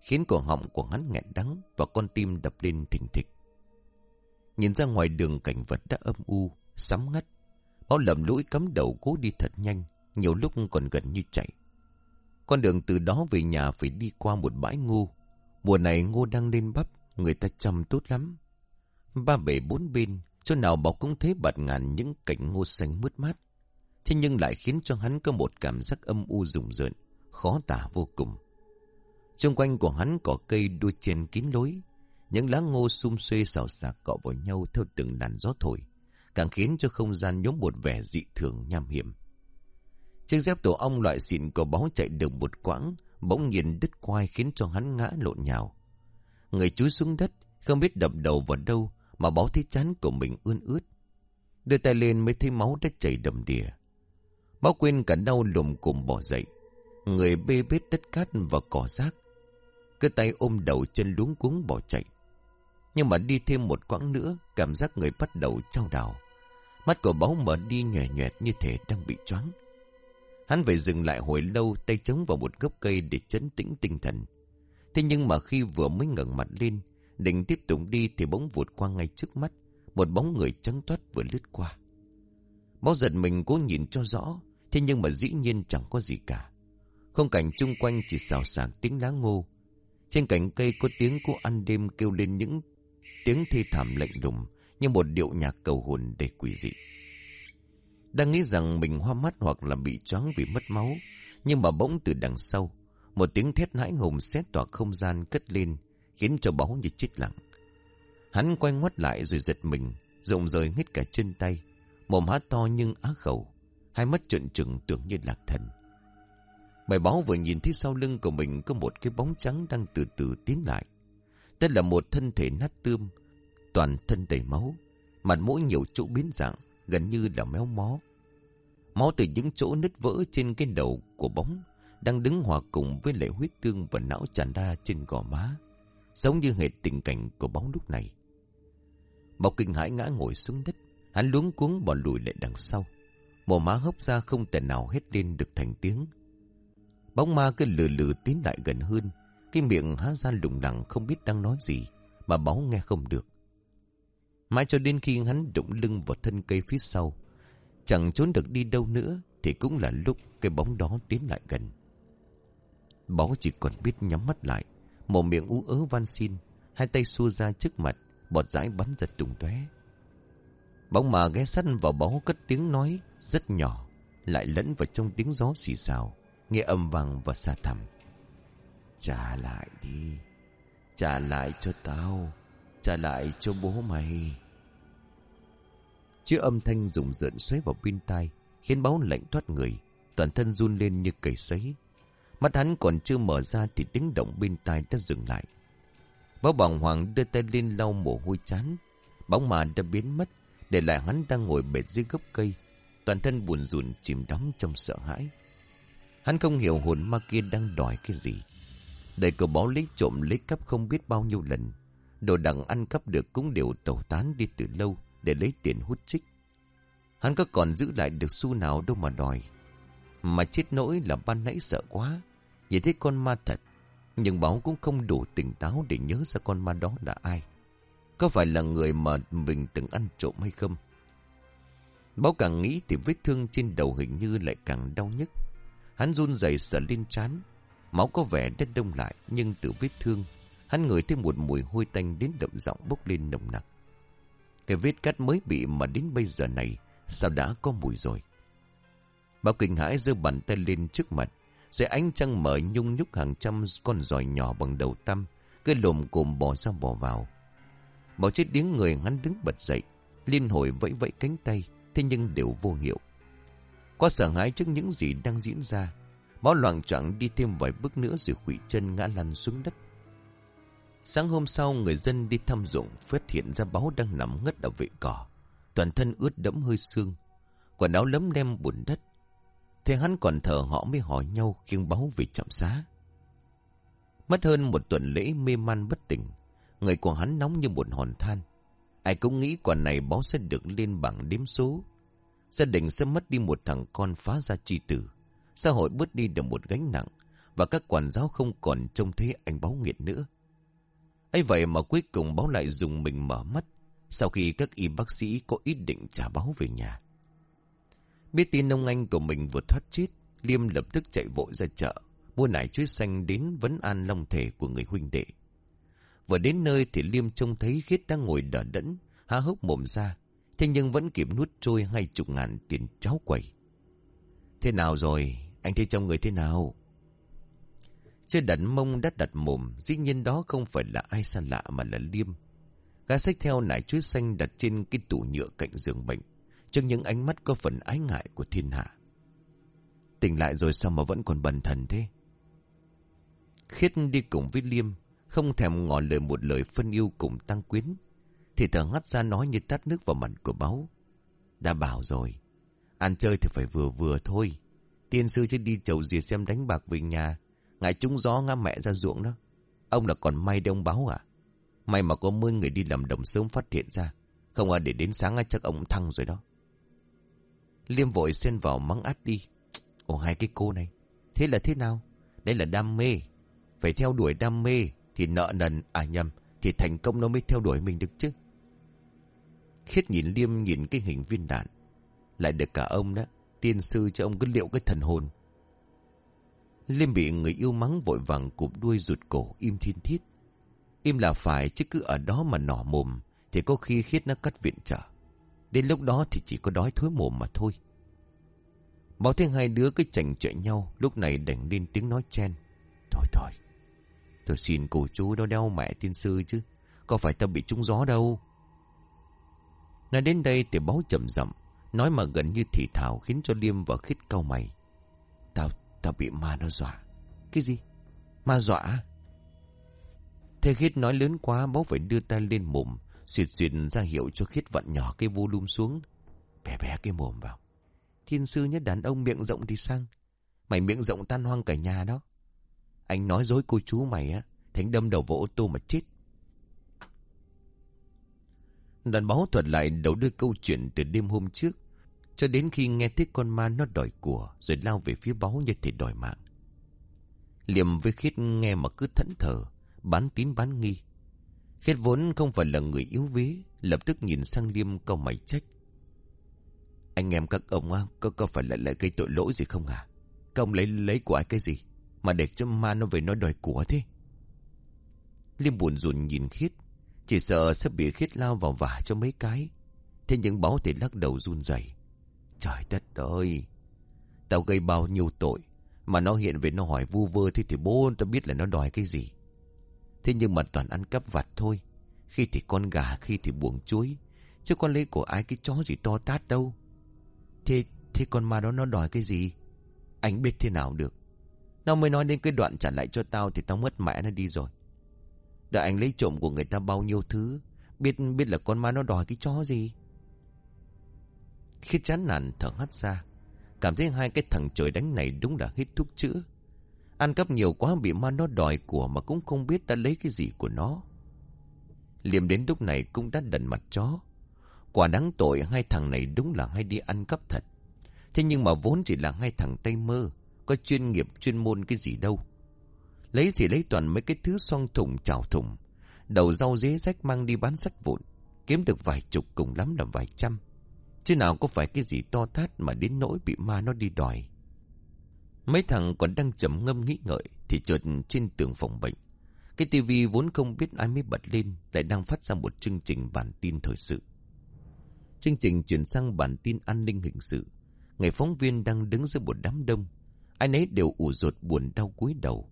khiến cổ họng của hắn nghẹn đắng và con tim đập lên thình thịch. Nhìn ra ngoài đường cảnh vật đã âm u, sắm ngắt. Báo lầm lũi cắm đầu cố đi thật nhanh, nhiều lúc còn gần như chạy. Con đường từ đó về nhà phải đi qua một bãi ngô. Mùa này ngô đang lên bắp, người ta chăm tốt lắm. Ba bể bốn bên, chỗ nào bảo cũng thấy bạt ngàn những cảnh ngô xanh mướt mát. Thế nhưng lại khiến cho hắn có một cảm giác âm u rùng rợn, khó tả vô cùng. Xung quanh của hắn có cây đuôi chen kín lối. Những lá ngô sum xuê xào xạc cọ vào nhau theo từng đàn gió thổi. Càng khiến cho không gian nhóm một vẻ dị thường nham hiểm. Chiếc dép tổ ong loại xịn của báo chạy được một quãng, bỗng nhiên đứt quai khiến cho hắn ngã lộn nhào. Người chúi xuống đất, không biết đập đầu vào đâu, mà báo thấy chán của mình ươn ướt. Đưa tay lên mới thấy máu đã chảy đầm đìa. Báo quên cả đau lùm cùng bỏ dậy. Người bê bết đất cát và cỏ rác. Cứ tay ôm đầu chân luống cuống bỏ chạy. Nhưng mà đi thêm một quãng nữa, cảm giác người bắt đầu trao đảo. Mắt của báo mở đi nhòe nhòe như thể đang bị choáng. Hắn phải dừng lại hồi lâu tay chống vào một gốc cây để chấn tĩnh tinh thần. Thế nhưng mà khi vừa mới ngẩng mặt lên, định tiếp tục đi thì bóng vụt qua ngay trước mắt. Một bóng người trắng toát vừa lướt qua. Báo giật mình cố nhìn cho rõ, thế nhưng mà dĩ nhiên chẳng có gì cả. Không cảnh chung quanh chỉ xào xạc tiếng lá ngô. Trên cành cây có tiếng cô ăn đêm kêu lên những tiếng thi thảm lạnh lùng như một điệu nhạc cầu hồn đầy quỷ dị. Đang nghĩ rằng mình hoa mắt hoặc là bị choáng vì mất máu. Nhưng mà bỗng từ đằng sau, một tiếng thét hãi hùng xét tỏa không gian cất lên, khiến cho báu như chết lặng. Hắn quay ngoắt lại rồi giật mình, rộng rời hết cả chân tay, mồm há to nhưng á khẩu, hai mắt trợn trừng tưởng như lạc thần. Bài báo vừa nhìn thấy sau lưng của mình có một cái bóng trắng đang từ từ tiến lại. Đây là một thân thể nát tươm, toàn thân đầy máu, mặt mũi nhiều chỗ biến dạng, gần như là méo mó. Máu từ những chỗ nứt vỡ trên cái đầu của bóng đang đứng hòa cùng với lệ huyết tương và não tràn ra trên gò má, giống như hệ tình cảnh của bóng lúc này. bọc kinh hãi ngã ngồi xuống đất, hắn luống cuống bỏ lùi lại đằng sau. Mồ má hốc ra không thể nào hết lên được thành tiếng Bóng ma cứ lừ lừ tiến lại gần hơn Cái miệng há ra lủng lẳng không biết đang nói gì Mà bóng nghe không được Mãi cho đến khi hắn đụng lưng vào thân cây phía sau, Chẳng trốn được đi đâu nữa Thì cũng là lúc cái bóng đó tiến lại gần. Bó chỉ còn biết nhắm mắt lại Một miệng ú ớ van xin, Hai tay xua ra trước mặt, Bọt rãi bắn giật tùng tóe. Bóng mà ghé sắt vào bó cất tiếng nói Rất nhỏ, Lại lẫn vào trong tiếng gió xì xào, Nghe âm vang và xa thẳm. Trả lại đi, Trả lại cho tao Trả lại cho bố mày. Chữ âm thanh rùng rợn xoáy vào pin tai, Khiến báo lạnh thoát người, Toàn thân run lên như cầy sấy. Mắt hắn còn chưa mở ra Thì tiếng động bên tai đã dừng lại. Báo bàng hoàng đưa tay lên lau mồ hôi chán. Bóng mà đã biến mất, Để lại hắn đang ngồi bệt dưới gốc cây. Toàn thân buồn rùn chìm đắm trong sợ hãi. Hắn không hiểu hồn ma kia đang đòi cái gì. Đầy cậu báo lấy trộm lấy cắp không biết bao nhiêu lần. Đồ đằng ăn cắp được cũng đều tẩu tán đi từ lâu Để lấy tiền hút chích. Hắn có còn giữ lại được xu nào đâu mà đòi. Mà chết nỗi là ban nãy sợ quá. Nhìn thấy con ma thật, Nhưng báo cũng không đủ tỉnh táo để nhớ ra con ma đó là ai. Có phải là người mà mình từng ăn trộm hay không? Báo càng nghĩ thì vết thương trên đầu hình như lại càng đau nhức. Hắn run rẩy sợ lên chán Máu có vẻ đất đông lại, Nhưng từ vết thương Hắn ngửi thấy một mùi hôi tanh đến đậm giọng bốc lên nồng nặc. Cái vết cắt mới bị mà đến bây giờ này, Sao đã có mùi rồi? Bảo kinh hãi giơ bàn tay lên trước mặt Rồi ánh trăng mở nhung nhúc hàng trăm con giòi nhỏ bằng đầu tăm, Cái lồm cồm bò ra bò vào. Bảo chết tiếng người hắn đứng bật dậy, Liên hồi vẫy vẫy cánh tay, Thế nhưng đều vô hiệu. Có sợ hãi trước những gì đang diễn ra Báo loạn choạng đi thêm vài bước nữa Rồi khủy chân ngã lăn xuống đất. Sáng hôm sau, người dân đi thăm dụng Phát hiện ra báo đang nằm ngất ở vệ cỏ. Toàn thân ướt đẫm hơi xương Quần áo lấm lem bùn đất. Thế hắn còn thở họ mới hỏi nhau khiêng báo về chậm xá. Mất hơn một tuần lễ mê man bất tỉnh, Người của hắn nóng như một hòn than. Ai cũng nghĩ quả này báo sẽ được lên bảng đếm số. Gia đình sẽ mất đi một thằng con phá ra chi tử. Xã hội bớt đi được một gánh nặng Và các quản giáo không còn trông thấy anh báo nghiệt nữa ấy vậy mà cuối cùng báo lại dùng mình mở mắt, Sau khi các y bác sĩ có ý định trả báo về nhà. Biết tin ông anh của mình vừa thoát chết, Liêm lập tức chạy vội ra chợ, Mua nải chuối xanh đến vấn an long thể của người huynh đệ. Vừa đến nơi thì Liêm trông thấy Khiết đang ngồi đờ đẫn, Há hốc mồm ra, Thế nhưng vẫn kịp nuốt trôi hai chục ngàn tiền cháo quẩy. Thế nào rồi? Anh thấy trong người thế nào? Chưa đặt mông đã đặt mồm, Dĩ nhiên đó không phải là ai xa lạ mà là Liêm. Gã xách theo nải chuối xanh đặt trên cái tủ nhựa cạnh giường bệnh. Trong những ánh mắt có phần ái ngại của thiên hạ. Tỉnh lại rồi sao mà vẫn còn bần thần thế? Khiết đi cùng với Liêm, Không thèm ngỏ lời một lời phân yêu cùng tăng quyến. Thì thở ngắt ra nói như tắt nước vào mặt của báu. Đã bảo rồi, Ăn chơi thì phải vừa vừa thôi. Tiên sư chứ đi chầu gì xem đánh bạc về nhà Ngài trúng gió ngã mẹ ra ruộng đó. Ông là còn may đông báo à? May mà có mươi người đi làm đồng sớm phát hiện ra. Không à để đến sáng chắc ông thăng rồi đó. Liêm vội xen vào mắng át đi. Ồ, hai cái cô này. Thế là thế nào? Đây là đam mê. Phải theo đuổi đam mê Thì nợ nần à nhầm, Thì thành công nó mới theo đuổi mình được chứ. Khiết nhìn Liêm nhìn cái hình viên đạn. Lại được cả ông đó, Tiên sư cho ông cứ liệu cái thần hồn. Liêm bị người yêu mắng vội vàng cụp đuôi rụt cổ im thiên thiết. Im là phải chứ cứ ở đó mà nỏ mồm thì có khi khiết nó cắt viện trở. Đến lúc đó thì chỉ có đói thối mồm mà thôi. Bảo thấy hai đứa cứ chảnh chọi nhau lúc này đành lên tiếng nói chen. Thôi thôi, tôi xin cô chú đau đeo mẹ tiên sư chứ. Có phải ta bị trúng gió đâu. Nói đến đây thì báo chậm rậm Nói mà gần như thì thảo khiến cho Liêm và Khít cau mày. Tao bị ma nó dọa. Cái gì? Ma dọa Thế khiết nói lớn quá, Bố phải đưa tay lên mồm, Xuyệt xuyệt ra hiệu cho khiết vặn nhỏ cái volume xuống. Bé bé cái mồm vào. Thiên sư nhất đàn ông miệng rộng thì sang. Mày miệng rộng tan hoang cả nhà đó. Anh nói dối cô chú mày á, Thánh đâm đầu vào ô tô mà chết. Đoàn báo thuật lại đầu đưa câu chuyện từ đêm hôm trước. Cho đến khi nghe thấy con ma nó đòi của Rồi lao về phía báu như thể đòi mạng. Liệm với khiết nghe mà cứ thẫn thờ Bán tín bán nghi. Khiết vốn không phải là người yếu vế Lập tức nhìn sang Liêm câu mày trách. Anh em các ông á Có, có phải lại lại gây tội lỗi gì không à Các ông lấy lấy của ai cái gì Mà để cho ma nó về nó đòi của thế? Liêm buồn rùn nhìn khiết Chỉ sợ sẽ bị khiết lao vào vả cho mấy cái. Thế nhưng báo thì lắc đầu run rẩy. Trời đất ơi! Tao gây bao nhiêu tội Mà nó hiện về nó hỏi vu vơ Thì thì bố tao biết là nó đòi cái gì. Thế nhưng mà toàn ăn cắp vặt thôi. Khi thì con gà, Khi thì buồng chuối. Chứ con lấy của ai cái chó gì to tát đâu. Thế thế con ma đó nó đòi cái gì? Anh biết thế nào được? Nó mới nói đến cái đoạn trả lại cho tao Thì tao mất mẹ nó đi rồi. Đợi anh lấy trộm của người ta bao nhiêu thứ, Biết biết là con ma nó đòi cái chó gì? Khi chán nản thở hắt ra, Cảm thấy hai cái thằng trời đánh này đúng là hết thuốc chữa. Ăn cắp nhiều quá bị ma nó đòi của Mà cũng không biết đã lấy cái gì của nó. Liêm đến lúc này cũng đã đần mặt chó. Quả đáng tội hai thằng này đúng là hay đi ăn cắp thật. Thế nhưng mà vốn chỉ là hai thằng tay mơ, Có chuyên nghiệp, chuyên môn cái gì đâu. Lấy thì lấy toàn mấy cái thứ xoong thùng chảo thùng Đầu rau dế rách mang đi bán sắt vụn, Kiếm được vài chục cùng lắm là vài trăm. Chứ nào có phải cái gì to thát Mà đến nỗi bị ma nó đi đòi. Mấy thằng còn đang trầm ngâm nghĩ ngợi Thì chợt trên tường phòng bệnh. Cái tivi vốn không biết ai mới bật lên, Lại đang phát ra một chương trình bản tin thời sự. Chương trình chuyển sang bản tin an ninh hình sự. Người phóng viên đang đứng giữa một đám đông. Ai nấy đều ủ rột buồn đau cúi đầu.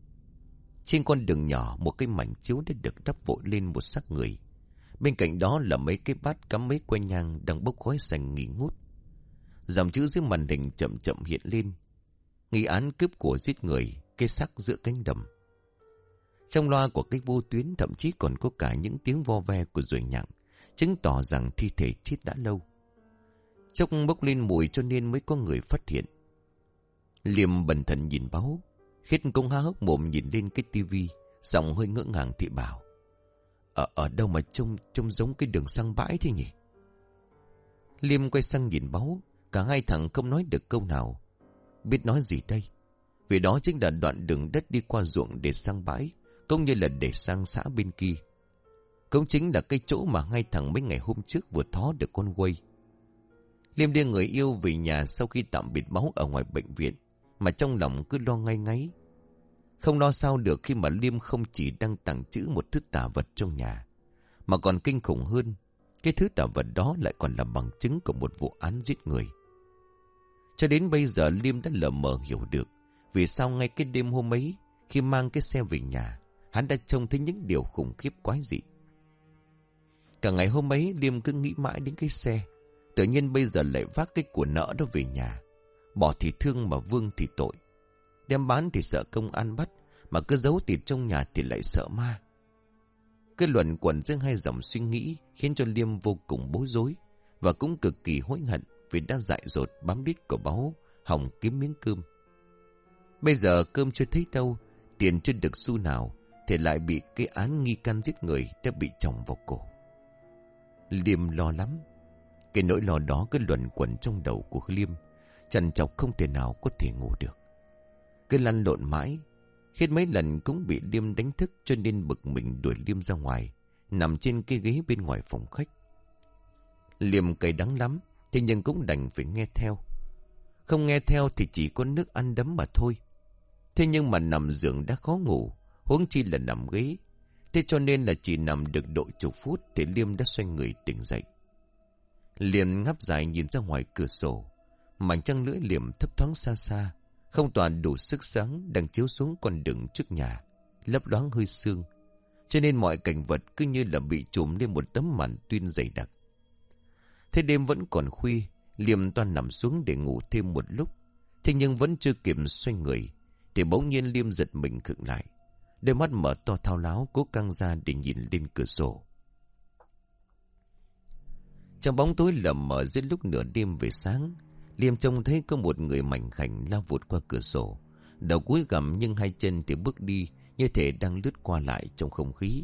Trên con đường nhỏ, một cái mảnh chiếu đã được đắp vội lên một xác người. Bên cạnh đó là mấy cái bát cắm mấy que nhang đang bốc khói xanh nghỉ ngút. Dòng chữ dưới màn hình chậm chậm hiện lên. Nghi án cướp của giết người, cây sắc giữa cánh đầm. Trong loa của cái vô tuyến thậm chí còn có cả những tiếng vo ve của ruồi nhặng, chứng tỏ rằng thi thể chết đã lâu. Chốc bốc lên mùi cho nên mới có người phát hiện. Liêm bần thần nhìn báo, Khiết công há hốc mồm nhìn lên cái tivi Giọng hơi ngỡ ngàng thị bảo ở ở đâu mà trông trông giống cái đường sang bãi thế nhỉ? Liêm quay sang nhìn báu Cả hai thằng không nói được câu nào. Biết nói gì đây? Vì đó chính là đoạn đường đất đi qua ruộng để sang bãi, Cũng như là để sang xã bên kia. Cũng chính là cái chỗ mà hai thằng mấy ngày hôm trước vừa thó được con quay. Liêm đưa người yêu về nhà sau khi tạm biệt máu ở ngoài bệnh viện, mà trong lòng cứ lo ngay ngáy. Không lo sao được khi mà Liêm không chỉ đang tặng chữ một thứ tà vật trong nhà. Mà còn kinh khủng hơn, cái thứ tà vật đó lại còn là bằng chứng của một vụ án giết người. Cho đến bây giờ Liêm đã lờ mờ hiểu được vì sao ngay cái đêm hôm ấy khi mang cái xe về nhà hắn đã trông thấy những điều khủng khiếp quái dị. Cả ngày hôm ấy Liêm cứ nghĩ mãi đến cái xe Tự nhiên bây giờ lại vác cái của nợ đó về nhà Bỏ thì thương mà vương thì tội Đem bán thì sợ công an bắt, Mà cứ giấu thịt trong nhà thì lại sợ ma. Cái luận quẩn giữa hai dòng suy nghĩ Khiến cho Liêm vô cùng bối rối Và cũng cực kỳ hối hận Vì đã dại dột bám đít của báu Hỏng kiếm miếng cơm. Bây giờ cơm chưa thấy đâu, Tiền chưa được xu nào Thì lại bị cái án nghi can giết người Đã bị chồng vào cổ. Liêm lo lắm. Cái nỗi lo đó cứ luẩn quẩn trong đầu của Liêm Trần chọc không thể nào có thể ngủ được. Cứ lăn lộn mãi. Khiết mấy lần cũng bị Liêm đánh thức Cho nên bực mình đuổi Liêm ra ngoài, Nằm trên cái ghế bên ngoài phòng khách. Liêm cay đắng lắm, Thế nhưng cũng đành phải nghe theo. Không nghe theo thì chỉ có nước ăn đấm mà thôi. Thế nhưng mà nằm giường đã khó ngủ, Huống chi là nằm ghế. Thế cho nên là chỉ nằm được độ chục phút Thì Liêm đã xoay người tỉnh dậy. Liêm ngáp dài nhìn ra ngoài cửa sổ, Mảnh trăng lưỡi liềm thấp thoáng xa xa. Không toàn đủ sức sáng Đang chiếu xuống con đường trước nhà, Lấp loáng hơi sương. Cho nên mọi cảnh vật cứ như là bị trùm lên một tấm màn tuyên dày đặc. Thế đêm vẫn còn khuya, Liềm toàn nằm xuống để ngủ thêm một lúc. Thế nhưng vẫn chưa kịp xoay người, Thì bỗng nhiên Liêm giật mình khựng lại. Đôi mắt mở to thao láo, Cố căng ra để nhìn lên cửa sổ. Trong bóng tối lầm mờ giữa lúc nửa đêm về sáng Liêm trông thấy có một người mảnh khảnh lao vụt qua cửa sổ. Đầu cúi gầm nhưng hai chân thì bước đi, như thể đang lướt qua lại trong không khí.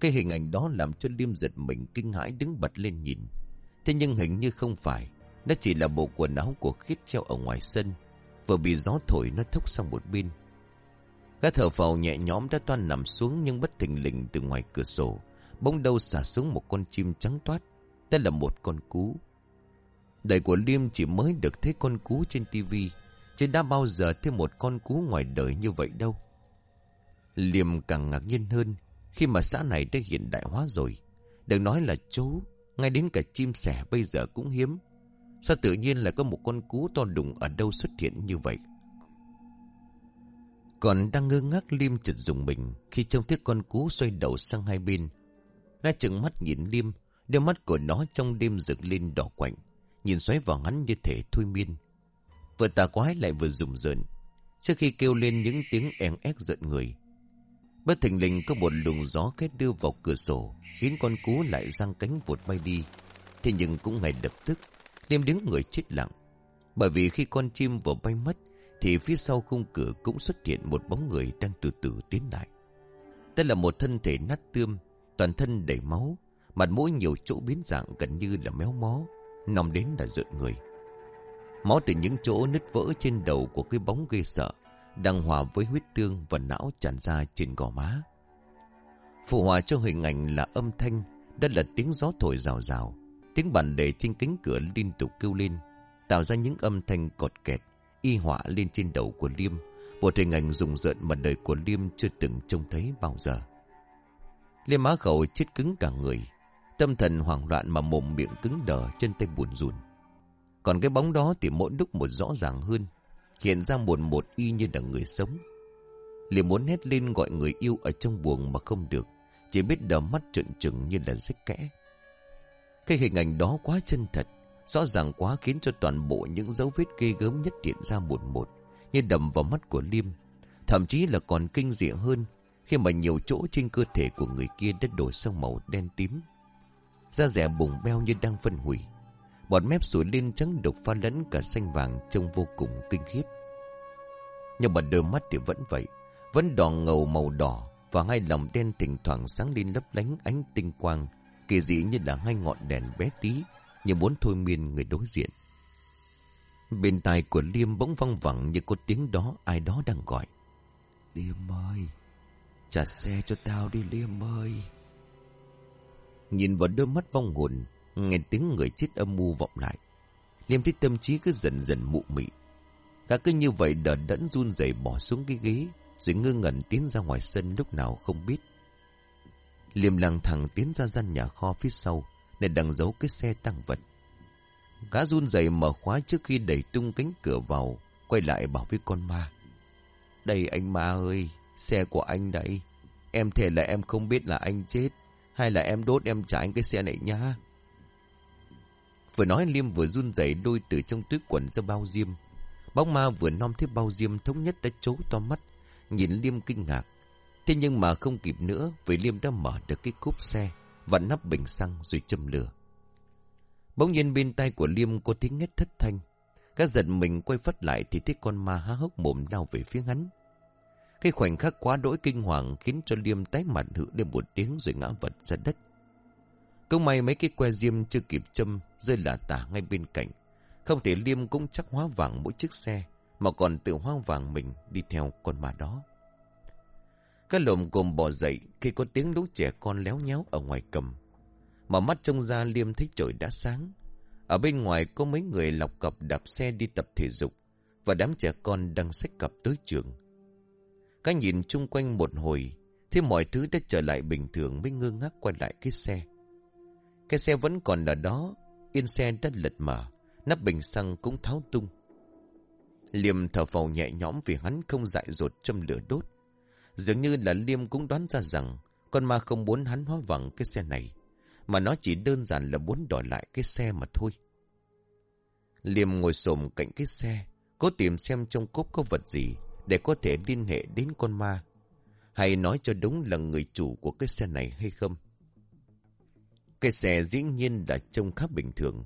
Cái hình ảnh đó làm cho Liêm giật mình kinh hãi đứng bật lên nhìn. Thế nhưng hình như không phải. Nó chỉ là bộ quần áo của khiết treo ở ngoài sân Vừa bị gió thổi nó thốc sang một bên Gã thở phào nhẹ nhõm đã toan nằm xuống Nhưng bất thình lình từ ngoài cửa sổ, Bỗng đâu xả xuống một con chim trắng toát Đây là một con cú Đời của Liêm chỉ mới được thấy con cú trên tivi Chứ đã bao giờ thấy một con cú ngoài đời như vậy đâu. Liêm càng ngạc nhiên hơn, Khi mà xã này đã hiện đại hóa rồi. Đừng nói là chú, Ngay đến cả chim sẻ bây giờ cũng hiếm. Sao tự nhiên lại có một con cú to đùng ở đâu xuất hiện như vậy? Còn đang ngơ ngác, Liêm chợt dùng mình Khi trông thấy con cú xoay đầu sang hai bên. Nó chừng mắt nhìn Liêm, Đôi mắt của nó trong đêm rực lên đỏ quạnh. Nhìn xoáy vào hắn như thể thôi miên. Vừa tà quái lại vừa rùng rợn, Trước khi kêu lên những tiếng én ép giận người. Bất thình lình có một luồng gió kết đưa vào cửa sổ, Khiến con cú lại giang cánh vụt bay đi. Thế nhưng cũng ngay lập tức Liêm đứng người chết lặng. Bởi vì khi con chim vừa bay mất, Thì phía sau khung cửa cũng xuất hiện một bóng người đang từ từ tiến lại. Đây là một thân thể nát tươm, Toàn thân đầy máu, Mặt mũi nhiều chỗ biến dạng gần như là méo mó. Nòng đến là rợn người. Máu từ những chỗ nứt vỡ trên đầu của cái bóng gây sợ Đang hòa với huyết tương và não tràn ra trên gò má. Phụ hòa cho hình ảnh là âm thanh, Đó là tiếng gió thổi rào rào. Tiếng bàn để trên cánh cửa liên tục kêu lên, Tạo ra những âm thanh cọt kẹt, Y họa lên trên đầu của Liêm, Một hình ảnh rùng rợn mà đời của Liêm chưa từng trông thấy bao giờ. Liêm má khẩu chết cứng cả người Tâm thần hoảng loạn mà mồm miệng cứng đờ chân tay buồn rùn. Còn cái bóng đó thì mỗi lúc một rõ ràng hơn, Hiện ra một một y như là người sống. Liền muốn hét lên gọi người yêu ở trong buồng mà không được, Chỉ biết đờ mắt trợn trừng như là rách kẽ. Cái hình ảnh đó quá chân thật, Rõ ràng quá khiến cho toàn bộ những dấu vết ghê gớm nhất hiện ra một một Như đầm vào mắt của Liêm. Thậm chí là còn kinh dị hơn, Khi mà nhiều chỗ trên cơ thể của người kia đã đổi sang màu đen tím. Da rẻ bùng beo như đang phân hủy. Bọt mép sủi lên trắng đục pha lẫn cả xanh vàng Trông vô cùng kinh khiếp. Nhưng mà đôi mắt thì vẫn vậy, Vẫn đỏ ngầu màu đỏ Và hai lòng đen thỉnh thoảng sáng lên lấp lánh ánh tinh quang, Kỳ dị như là hai ngọn đèn bé tí Như muốn thôi miên người đối diện. Bên tai của Liêm bỗng văng vẳng Như có tiếng đó, ai đó đang gọi. Liêm ơi Trả xe cho tao đi, Liêm ơi. Nhìn vào đôi mắt vong hồn, Nghe tiếng người chết âm mưu vọng lại. Liêm thấy tâm trí cứ dần dần mụ mị. Cả cứ như vậy đờ đẫn run rẩy bỏ xuống cái ghế, Rồi ngơ ngẩn tiến ra ngoài sân lúc nào không biết. Liêm lang thẳng tiến ra gian nhà kho phía sau Để đằng giấu cái xe tăng vật. Gã run rẩy mở khóa trước khi đẩy tung cánh cửa vào, Quay lại bảo với con ma. Đây anh ma ơi, Xe của anh đây Em thề là em không biết là anh chết. Hay là em đốt em trả anh cái xe này nha Vừa nói Liêm vừa run rẩy đôi từ trong túi quần ra bao diêm Bóng ma vừa nom thấy bao diêm thống nhất đã trố to mắt Nhìn Liêm kinh ngạc Thế nhưng mà không kịp nữa, vì Liêm đã mở được cái cúp xe và nắp bình xăng rồi châm lửa. Bỗng nhiên bên tay của Liêm có tiếng hét thất thanh. Các giật mình quay phát lại thì thấy con ma há hốc mồm lao về phía hắn. Cái khoảnh khắc quá đỗi kinh hoàng khiến cho Liêm tái mặt hữu đêm một tiếng rồi ngã vật ra đất. Công may mấy cái que diêm chưa kịp châm, rơi lả tả ngay bên cạnh. Không thể Liêm cũng chắc hóa vàng mỗi chiếc xe, mà còn tự hóa vàng mình đi theo con ma đó. Các lồm cồm bò dậy khi có tiếng lũ trẻ con léo nhéo ở ngoài cầm. Mà mắt trông ra liêm thấy trời đã sáng. Ở bên ngoài có mấy người lọc cặp đạp xe đi tập thể dục, và đám trẻ con đang xách cặp tới trường. Các nhìn chung quanh một hồi thế mọi thứ đã trở lại bình thường mới ngơ ngác quay lại cái xe. Cái xe vẫn còn ở đó, yên xe đã lật mở, nắp bình xăng cũng tháo tung. Liêm thở phào nhẹ nhõm vì hắn không dại dột châm lửa đốt. Dường như là Liêm cũng đoán ra rằng con ma không muốn hắn hóa vẳng cái xe này. Mà nó chỉ đơn giản là muốn đòi lại cái xe mà thôi. Liêm ngồi xổm cạnh cái xe. Cố tìm xem trong cốp có vật gì để có thể liên hệ đến con ma. Hay nói cho đúng là người chủ của cái xe này hay không. Cái xe dĩ nhiên là trông khá bình thường.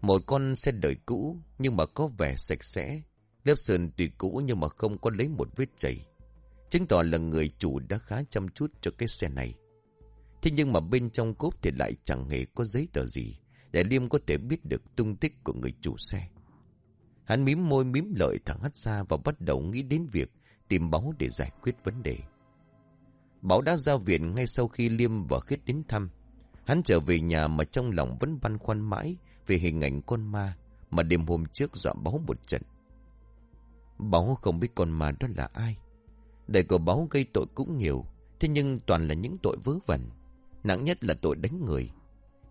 Một con xe đời cũ, nhưng mà có vẻ sạch sẽ. Lớp sơn tuy cũ nhưng mà không có lấy một vết chảy. Chứng tỏ là người chủ đã khá chăm chút cho cái xe này. Thế nhưng mà bên trong cốp thì lại chẳng hề có giấy tờ gì. Để Liêm có thể biết được tung tích của người chủ xe Hắn mím môi mím lợi thẳng hắt ra Và bắt đầu nghĩ đến việc Tìm báo để giải quyết vấn đề. Báo đã ra viện ngay sau khi Liêm và Khiết đến thăm. Hắn trở về nhà mà trong lòng vẫn băn khoăn mãi Về hình ảnh con ma Mà đêm hôm trước dọa báo một trận. Báo không biết con ma đó là ai. Đời của báo gây tội cũng nhiều, Thế nhưng toàn là những tội vớ vẩn. Nặng nhất là tội đánh người.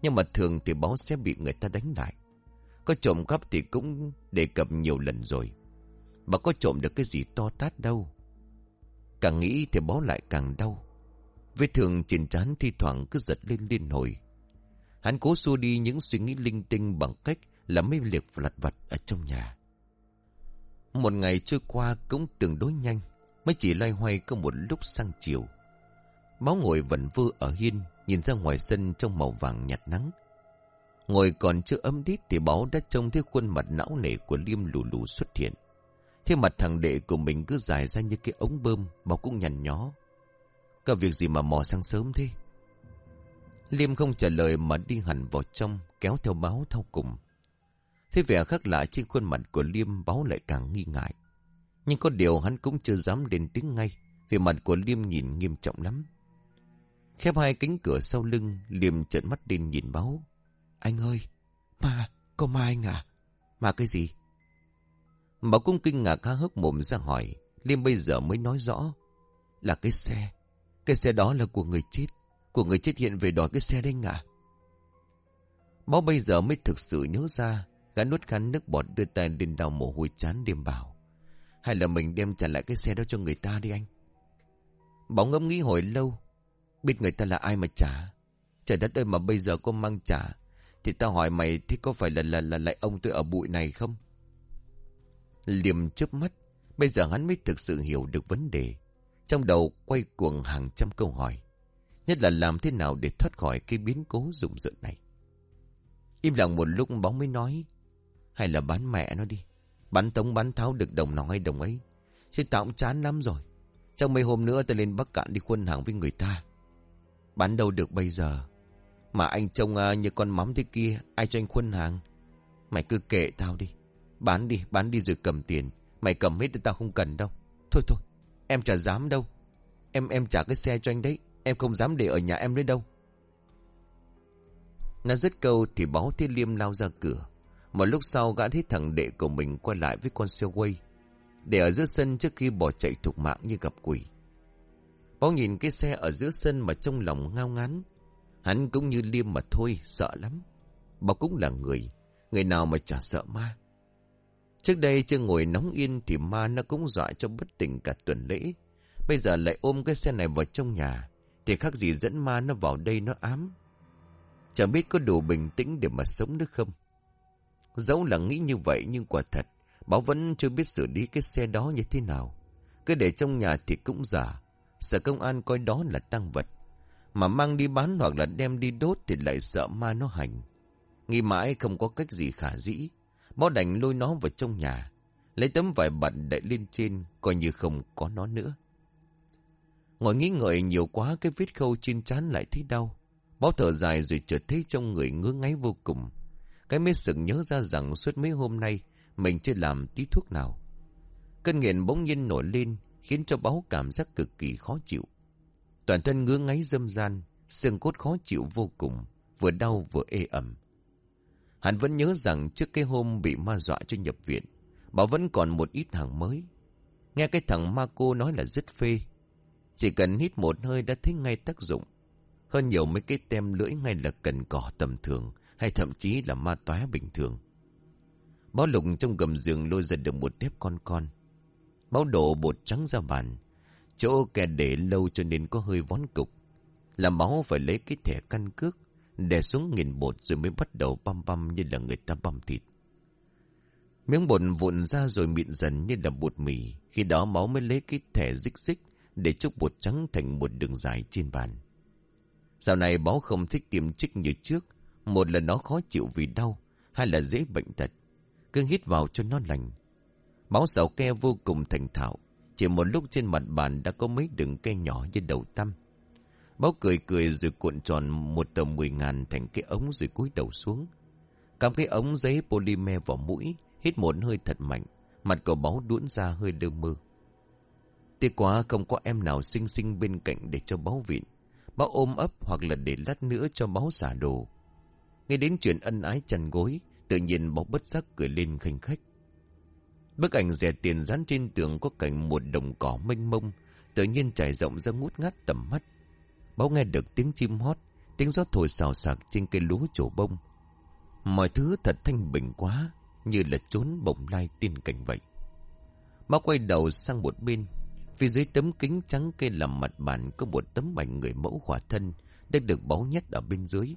Nhưng mà thường thì báo sẽ bị người ta đánh lại. Có trộm cắp thì cũng đề cập nhiều lần rồi Mà có trộm được cái gì to tát đâu Càng nghĩ thì bó lại càng đau Vết thương trên trán thi thoảng cứ giật lên liên hồi Hắn cố xua đi những suy nghĩ linh tinh bằng cách là mấy liệt lặt vặt ở trong nhà. Một ngày trôi qua cũng tương đối nhanh, mới chỉ loay hoay có một lúc sang chiều. Máu ngồi vẫn vơ ở hiên, nhìn ra ngoài sân trong màu vàng nhạt nắng. Ngồi còn chưa ấm đít thì báo đã trông thấy khuôn mặt não nề của Liêm lù lù xuất hiện. Thế mặt thằng đệ của mình cứ dài ra như cái ống bơm, báo cũng nhằn nhó. Có việc gì mà mò sang sớm thế? Liêm không trả lời mà đi hẳn vào trong, kéo theo báo thao cùng. Thế vẻ khác lạ trên khuôn mặt của Liêm báo lại càng nghi ngại. Nhưng có điều hắn cũng chưa dám đến tiếng ngay, vì mặt của Liêm nhìn nghiêm trọng lắm. Khép hai cánh cửa sau lưng, Liêm trợn mắt lên nhìn báo. Anh ơi, ma, có ma anh à? Ma cái gì? bảo cũng kinh ngạc há hốc mồm ra hỏi, Liêm bây giờ mới nói rõ. Là cái xe, cái xe đó là của người chết, của người chết hiện về đòi cái xe đấy à? Báo bây giờ mới thực sự nhớ ra, gã nuốt khăn nước bọt đưa tay lên đau mồ hôi chán đêm bảo. Hay là mình đem trả lại cái xe đó cho người ta đi anh? bảo ngẫm nghĩ hồi lâu, biết người ta là ai mà trả. Trời đất ơi mà bây giờ có mang trả, thì tao hỏi mày thế có phải là là là lại ông tôi ở bụi này không? Liềm chớp mắt, bây giờ hắn mới thực sự hiểu được vấn đề. Trong đầu quay cuồng hàng trăm câu hỏi. Nhất là làm thế nào để thoát khỏi cái biến cố rụng rợn này. Im lặng một lúc bóng mới nói. Hay là bán mẹ nó đi. Bán tống bán tháo được đồng nào hay đồng ấy. Chứ tao cũng chán lắm rồi. Trong mấy hôm nữa tao lên Bắc Cạn đi khuân hàng với người ta. Bán đâu được bây giờ. Mà anh trông à, như con mắm thế kia. Ai cho anh khuân hàng. Mày cứ kệ tao đi. Bán đi, bán đi rồi cầm tiền. Mày cầm hết thì tao không cần đâu. Thôi thôi, em chả dám đâu. Em em trả cái xe cho anh đấy. Em không dám để ở nhà em đấy đâu. Nó dứt câu thì báo thiên liêm lao ra cửa. Một lúc sau gã thấy thằng đệ của mình quay lại với con xe quay. Để ở giữa sân trước khi bỏ chạy thục mạng như gặp quỷ. Báo nhìn cái xe ở giữa sân mà trong lòng ngao ngán. Hắn cũng như liêm mà thôi, sợ lắm. bảo cũng là người, người nào mà chả sợ ma. Trước đây chưa ngồi nóng yên thì ma nó cũng dọa cho bất tỉnh cả tuần lễ. Bây giờ lại ôm cái xe này vào trong nhà. Thì khác gì dẫn ma nó vào đây nó ám. Chẳng biết có đủ bình tĩnh để mà sống được không. Dẫu là nghĩ như vậy nhưng quả thật. Báo vẫn chưa biết xử lý cái xe đó như thế nào. Cứ để trong nhà thì cũng giả. Sợ công an coi đó là tăng vật. Mà mang đi bán hoặc là đem đi đốt thì lại sợ ma nó hành. Nghĩ mãi không có cách gì khả dĩ. Báo đành lôi nó vào trong nhà. Lấy tấm vải bận đậy lên trên, coi như không có nó nữa. Ngồi nghĩ ngợi nhiều quá, cái vết khâu trên chán lại thấy đau. Báo thở dài rồi chợt thấy trong người ngứa ngáy vô cùng. Cái mới sực nhớ ra rằng suốt mấy hôm nay mình chưa làm tí thuốc nào. Cơn nghiện bỗng nhiên nổi lên, khiến cho báo cảm giác cực kỳ khó chịu. Toàn thân ngứa ngáy dâm gian, xương cốt khó chịu vô cùng, vừa đau vừa ê ẩm. Hắn vẫn nhớ rằng trước cái hôm bị ma dọa cho nhập viện, Bảo vẫn còn một ít hàng mới. Nghe cái thằng ma cô nói là rất phê. Chỉ cần hít một hơi đã thấy ngay tác dụng. Hơn nhiều mấy cái tem lưỡi ngay là cần cỏ tầm thường, hay thậm chí là ma tóe bình thường. Báo lục trong gầm giường lôi ra được một tép con con. Báo đổ bột trắng ra bàn. Chỗ kẻ để lâu cho nên có hơi vón cục. Làm máu phải lấy cái thẻ căn cước, đè xuống nghìn bột rồi mới bắt đầu băm băm như là người ta băm thịt. Miếng bột vụn ra rồi mịn dần như là bột mì. Khi đó máu mới lấy cái thẻ dích dích để chúc bột trắng thành một đường dài trên bàn. Dạo này báo không thích tiêm trích như trước. Một là nó khó chịu vì đau, hai là dễ bệnh tật. Cứ hít vào cho nó lành. Báo xào ke vô cùng thành thạo. Chỉ một lúc trên mặt bàn đã có mấy đường cây nhỏ như đầu tăm. Báo cười cười rồi cuộn tròn một tờ mười ngàn thành cái ống rồi cúi đầu xuống. Cắm cái ống giấy polymer vào mũi, Hít một hơi thật mạnh, Mặt cậu báo đuỗn ra hơi đơ mơ Tiếc quá không có em nào xinh xinh bên cạnh để cho báo vịn báo ôm ấp hoặc là để lát nữa cho báo xả đồ Nghe đến chuyện ân ái chăn gối, Tự nhiên báo bất giác cười lên khanh khách Bức ảnh rẻ tiền dán trên tường có cảnh một đồng cỏ mênh mông, Tự nhiên trải rộng ra ngút ngát tầm mắt. Báo nghe được tiếng chim hót, Tiếng gió thổi xào xạc trên cây lúa trổ bông. Mọi thứ thật thanh bình quá, Như là trốn bồng lai tiên cảnh vậy. Báo quay đầu sang một bên, Phía dưới tấm kính trắng cây làm mặt bàn Có một tấm ảnh người mẫu khỏa thân đang được báo nhét ở bên dưới.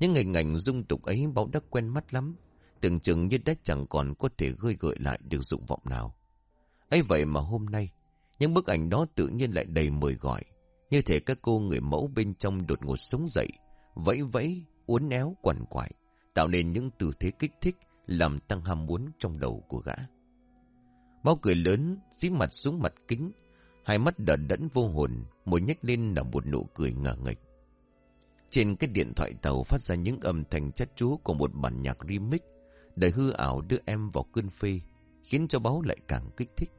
Những hình ảnh dung tục ấy báo đã quen mắt lắm. Tưởng chừng như đã chẳng còn có thể gơi gợi lại được dụng vọng nào. Ấy vậy mà hôm nay Những bức ảnh đó tự nhiên lại đầy mời gọi. Như thể các cô người mẫu bên trong đột ngột sống dậy Vẫy vẫy, uốn éo quằn quại Tạo nên những tư thế kích thích Làm tăng ham muốn trong đầu của gã. Bao cười lớn Dí mặt xuống mặt kính Hai mắt đờ đẫn vô hồn Môi nhếch lên là một nụ cười ngờ nghịch Trên cái điện thoại tàu phát ra những âm thanh chất chú Của một bản nhạc remix. Đời hư ảo đưa em vào cơn phê, Khiến cho báo lại càng kích thích.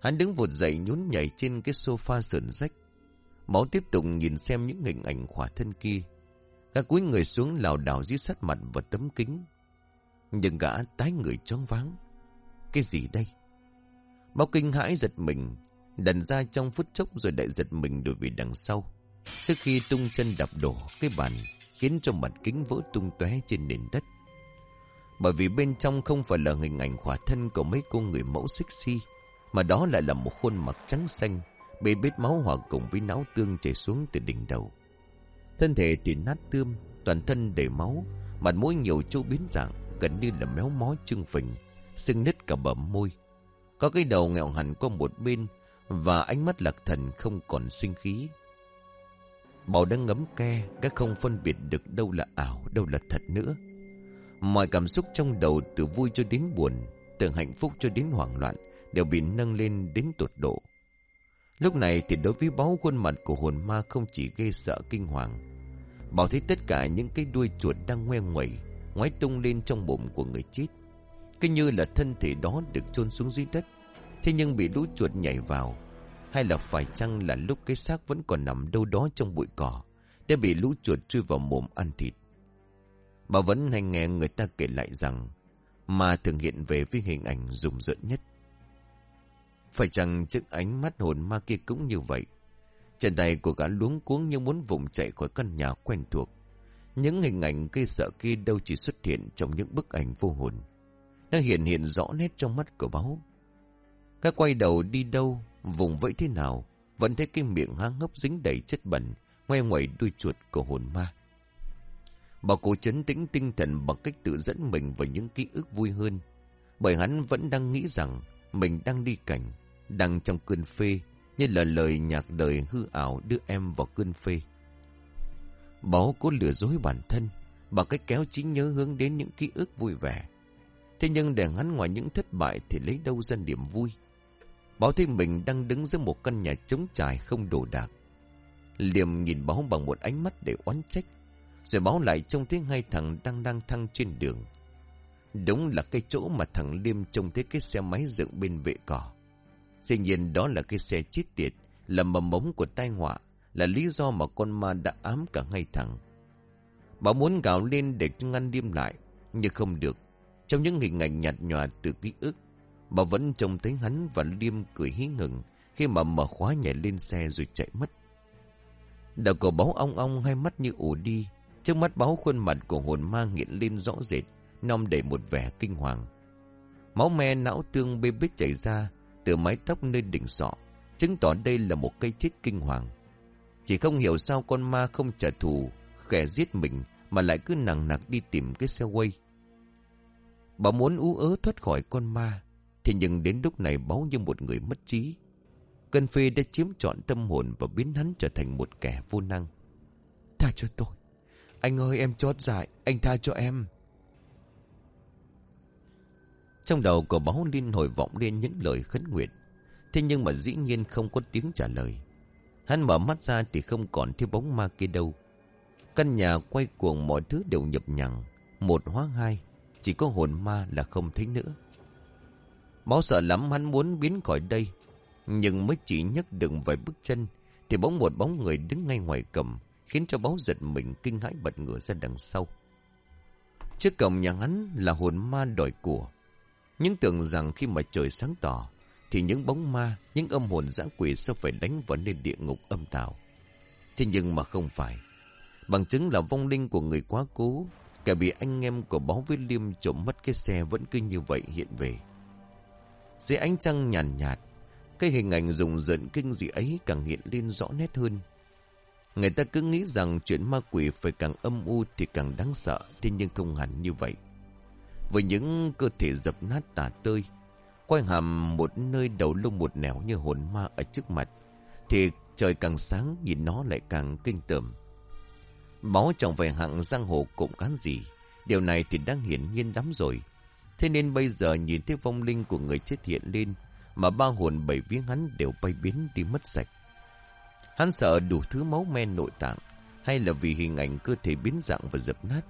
Hắn đứng vụt dậy nhún nhảy trên cái sofa sườn rách. Máu tiếp tục nhìn xem những hình ảnh khỏa thân kia. Gã cúi người xuống lào đảo dưới sát mặt vào tấm kính. Nhưng gã tái người choáng váng. Cái gì đây? Báo kinh hãi giật mình Đần ra trong phút chốc rồi đại giật mình đổi về đằng sau. Trước khi tung chân đạp đổ, cái bàn Khiến cho mặt kính vỡ tung tóe trên nền đất bởi vì bên trong không phải là hình ảnh khỏa thân của mấy cô người mẫu sexy, Mà đó lại là một khuôn mặt trắng xanh, Bê bết máu hòa cùng với não tương chảy xuống từ đỉnh đầu. Thân thể thì nát tươm, Toàn thân đầy máu, Mặt mũi nhiều chỗ biến dạng, Gần như là méo mó trưng phình, Sưng nứt cả bờ môi. Có cái đầu nghèo hẳn qua một bên, Và ánh mắt lạc thần không còn sinh khí. Bảo đang ngấm ke Các không phân biệt được đâu là ảo, Đâu là thật nữa. Mọi cảm xúc trong đầu từ vui cho đến buồn, Từ hạnh phúc cho đến hoảng loạn Đều bị nâng lên đến tột độ. Lúc này thì đối với báu khuôn mặt của hồn ma không chỉ gây sợ kinh hoàng, Bảo thấy tất cả những cái đuôi chuột đang ngoe nguẩy, Ngoái tung lên trong bụng của người chết. Cứ như là thân thể đó được chôn xuống dưới đất, Thế nhưng bị lũ chuột nhảy vào, Hay là phải chăng là lúc cái xác vẫn còn nằm đâu đó trong bụi cỏ, Đã bị lũ chuột chui vào mồm ăn thịt. Bà vẫn hay nghe người ta kể lại rằng Mà thường hiện về với hình ảnh rùng rợn nhất. Phải chăng chiếc ánh mắt hồn ma kia cũng như vậy? Chân tay của gã luống cuống như muốn vùng chạy khỏi căn nhà quen thuộc. Những hình ảnh gây sợ kia đâu chỉ xuất hiện trong những bức ảnh vô hồn. Nó hiện hiện rõ nét trong mắt của báo Các quay đầu đi đâu, Vùng vẫy thế nào, Vẫn thấy cái miệng há ngốc dính đầy chất bẩn, Ngoe ngoẩy đuôi chuột của hồn ma. Bảo cô chấn tĩnh tinh thần bằng cách tự dẫn mình vào những ký ức vui hơn. Bởi hắn vẫn đang nghĩ rằng mình đang đi cảnh, đang trong cơn phê, như là lời nhạc đời hư ảo đưa em vào cơn phê. Bảo cố lừa dối bản thân, bằng cách kéo trí nhớ hướng đến những ký ức vui vẻ. Thế nhưng để hắn ngoài những thất bại thì lấy đâu ra niềm vui. Bảo thấy mình đang đứng giữa một căn nhà trống trải không đồ đạc. Liềm nhìn báo bằng một ánh mắt để oán trách. Rồi báo lại trông thấy hai thằng đang đang thăng trên đường. Đúng là cái chỗ mà thằng Liêm trông thấy cái xe máy dựng bên vệ cỏ. Dĩ nhiên đó là cái xe chết tiệt, Là mầm mống của tai họa, Là lý do mà con ma đã ám cả hai thằng. Bảo muốn gào lên để ngăn Liêm lại, Nhưng không được. Trong những hình ảnh nhạt nhòa từ ký ức, Bà vẫn trông thấy hắn và Liêm cười hí ngừng Khi mà mở khóa nhảy lên xe rồi chạy mất. Đầu cổ báo ong ong, hai mắt như ủ đi. Trước mắt báo khuôn mặt của hồn ma nghiện lên rõ rệt, non đầy một vẻ kinh hoàng. Máu me não tương bê bết chảy ra từ mái tóc nơi đỉnh sọ, chứng tỏ đây là một cây chết kinh hoàng. Chỉ không hiểu sao con ma không trả thù, Khẻ giết mình mà lại cứ nặng nặc đi tìm cái xe quay. Bà muốn ú ớ thoát khỏi con ma, thì nhưng đến lúc này báo như một người mất trí. Cân phê đã chiếm trọn tâm hồn và biến hắn trở thành một kẻ vô năng. Tha cho tôi, anh ơi, em chót dại. Anh tha cho em. Trong đầu của báo Linh hồi vọng lên những lời khấn nguyện. Thế nhưng mà dĩ nhiên không có tiếng trả lời. Hắn mở mắt ra thì không còn thiếu bóng ma kia đâu. Căn nhà quay cuồng mọi thứ đều nhập nhằng. Một hóa hai, Chỉ có hồn ma là không thấy nữa. Báo sợ lắm hắn muốn biến khỏi đây, Nhưng mới chỉ nhấc được vài bước chân, Thì bóng một bóng người đứng ngay ngoài cầm. Khiến cho báo giật mình kinh hãi bật ngửa ra đằng sau. Trước cổng nhà hắn là hồn ma đòi của. Nhưng tưởng rằng khi mà trời sáng tỏ Thì những bóng ma Những âm hồn dã quỷ sẽ phải đánh vào lên địa ngục âm tào. Thế nhưng mà không phải. Bằng chứng là vong linh của người quá cố Kẻ bị anh em của báo với liêm trộm mất cái xe Vẫn cứ như vậy hiện về. Dưới ánh trăng nhàn nhạt, nhạt Cái hình ảnh rùng rợn kinh dị ấy Càng hiện lên rõ nét hơn. Người ta cứ nghĩ rằng chuyện ma quỷ phải càng âm u thì càng đáng sợ, thế nhưng không hẳn như vậy. Với những cơ thể dập nát tả tơi, quay hàm một nơi đầu lông một nẻo như hồn ma ở trước mặt, thì trời càng sáng nhìn nó lại càng kinh tởm. Máu trong vài hạng giang hồ cũng cán gì, điều này thì đang hiển nhiên lắm rồi. Thế nên bây giờ nhìn thấy vong linh của người chết hiện lên, mà ba hồn bảy viếng hắn đều bay biến đi mất sạch. Hắn sợ đủ thứ máu men nội tạng, Hay là vì hình ảnh cơ thể biến dạng và dập nát.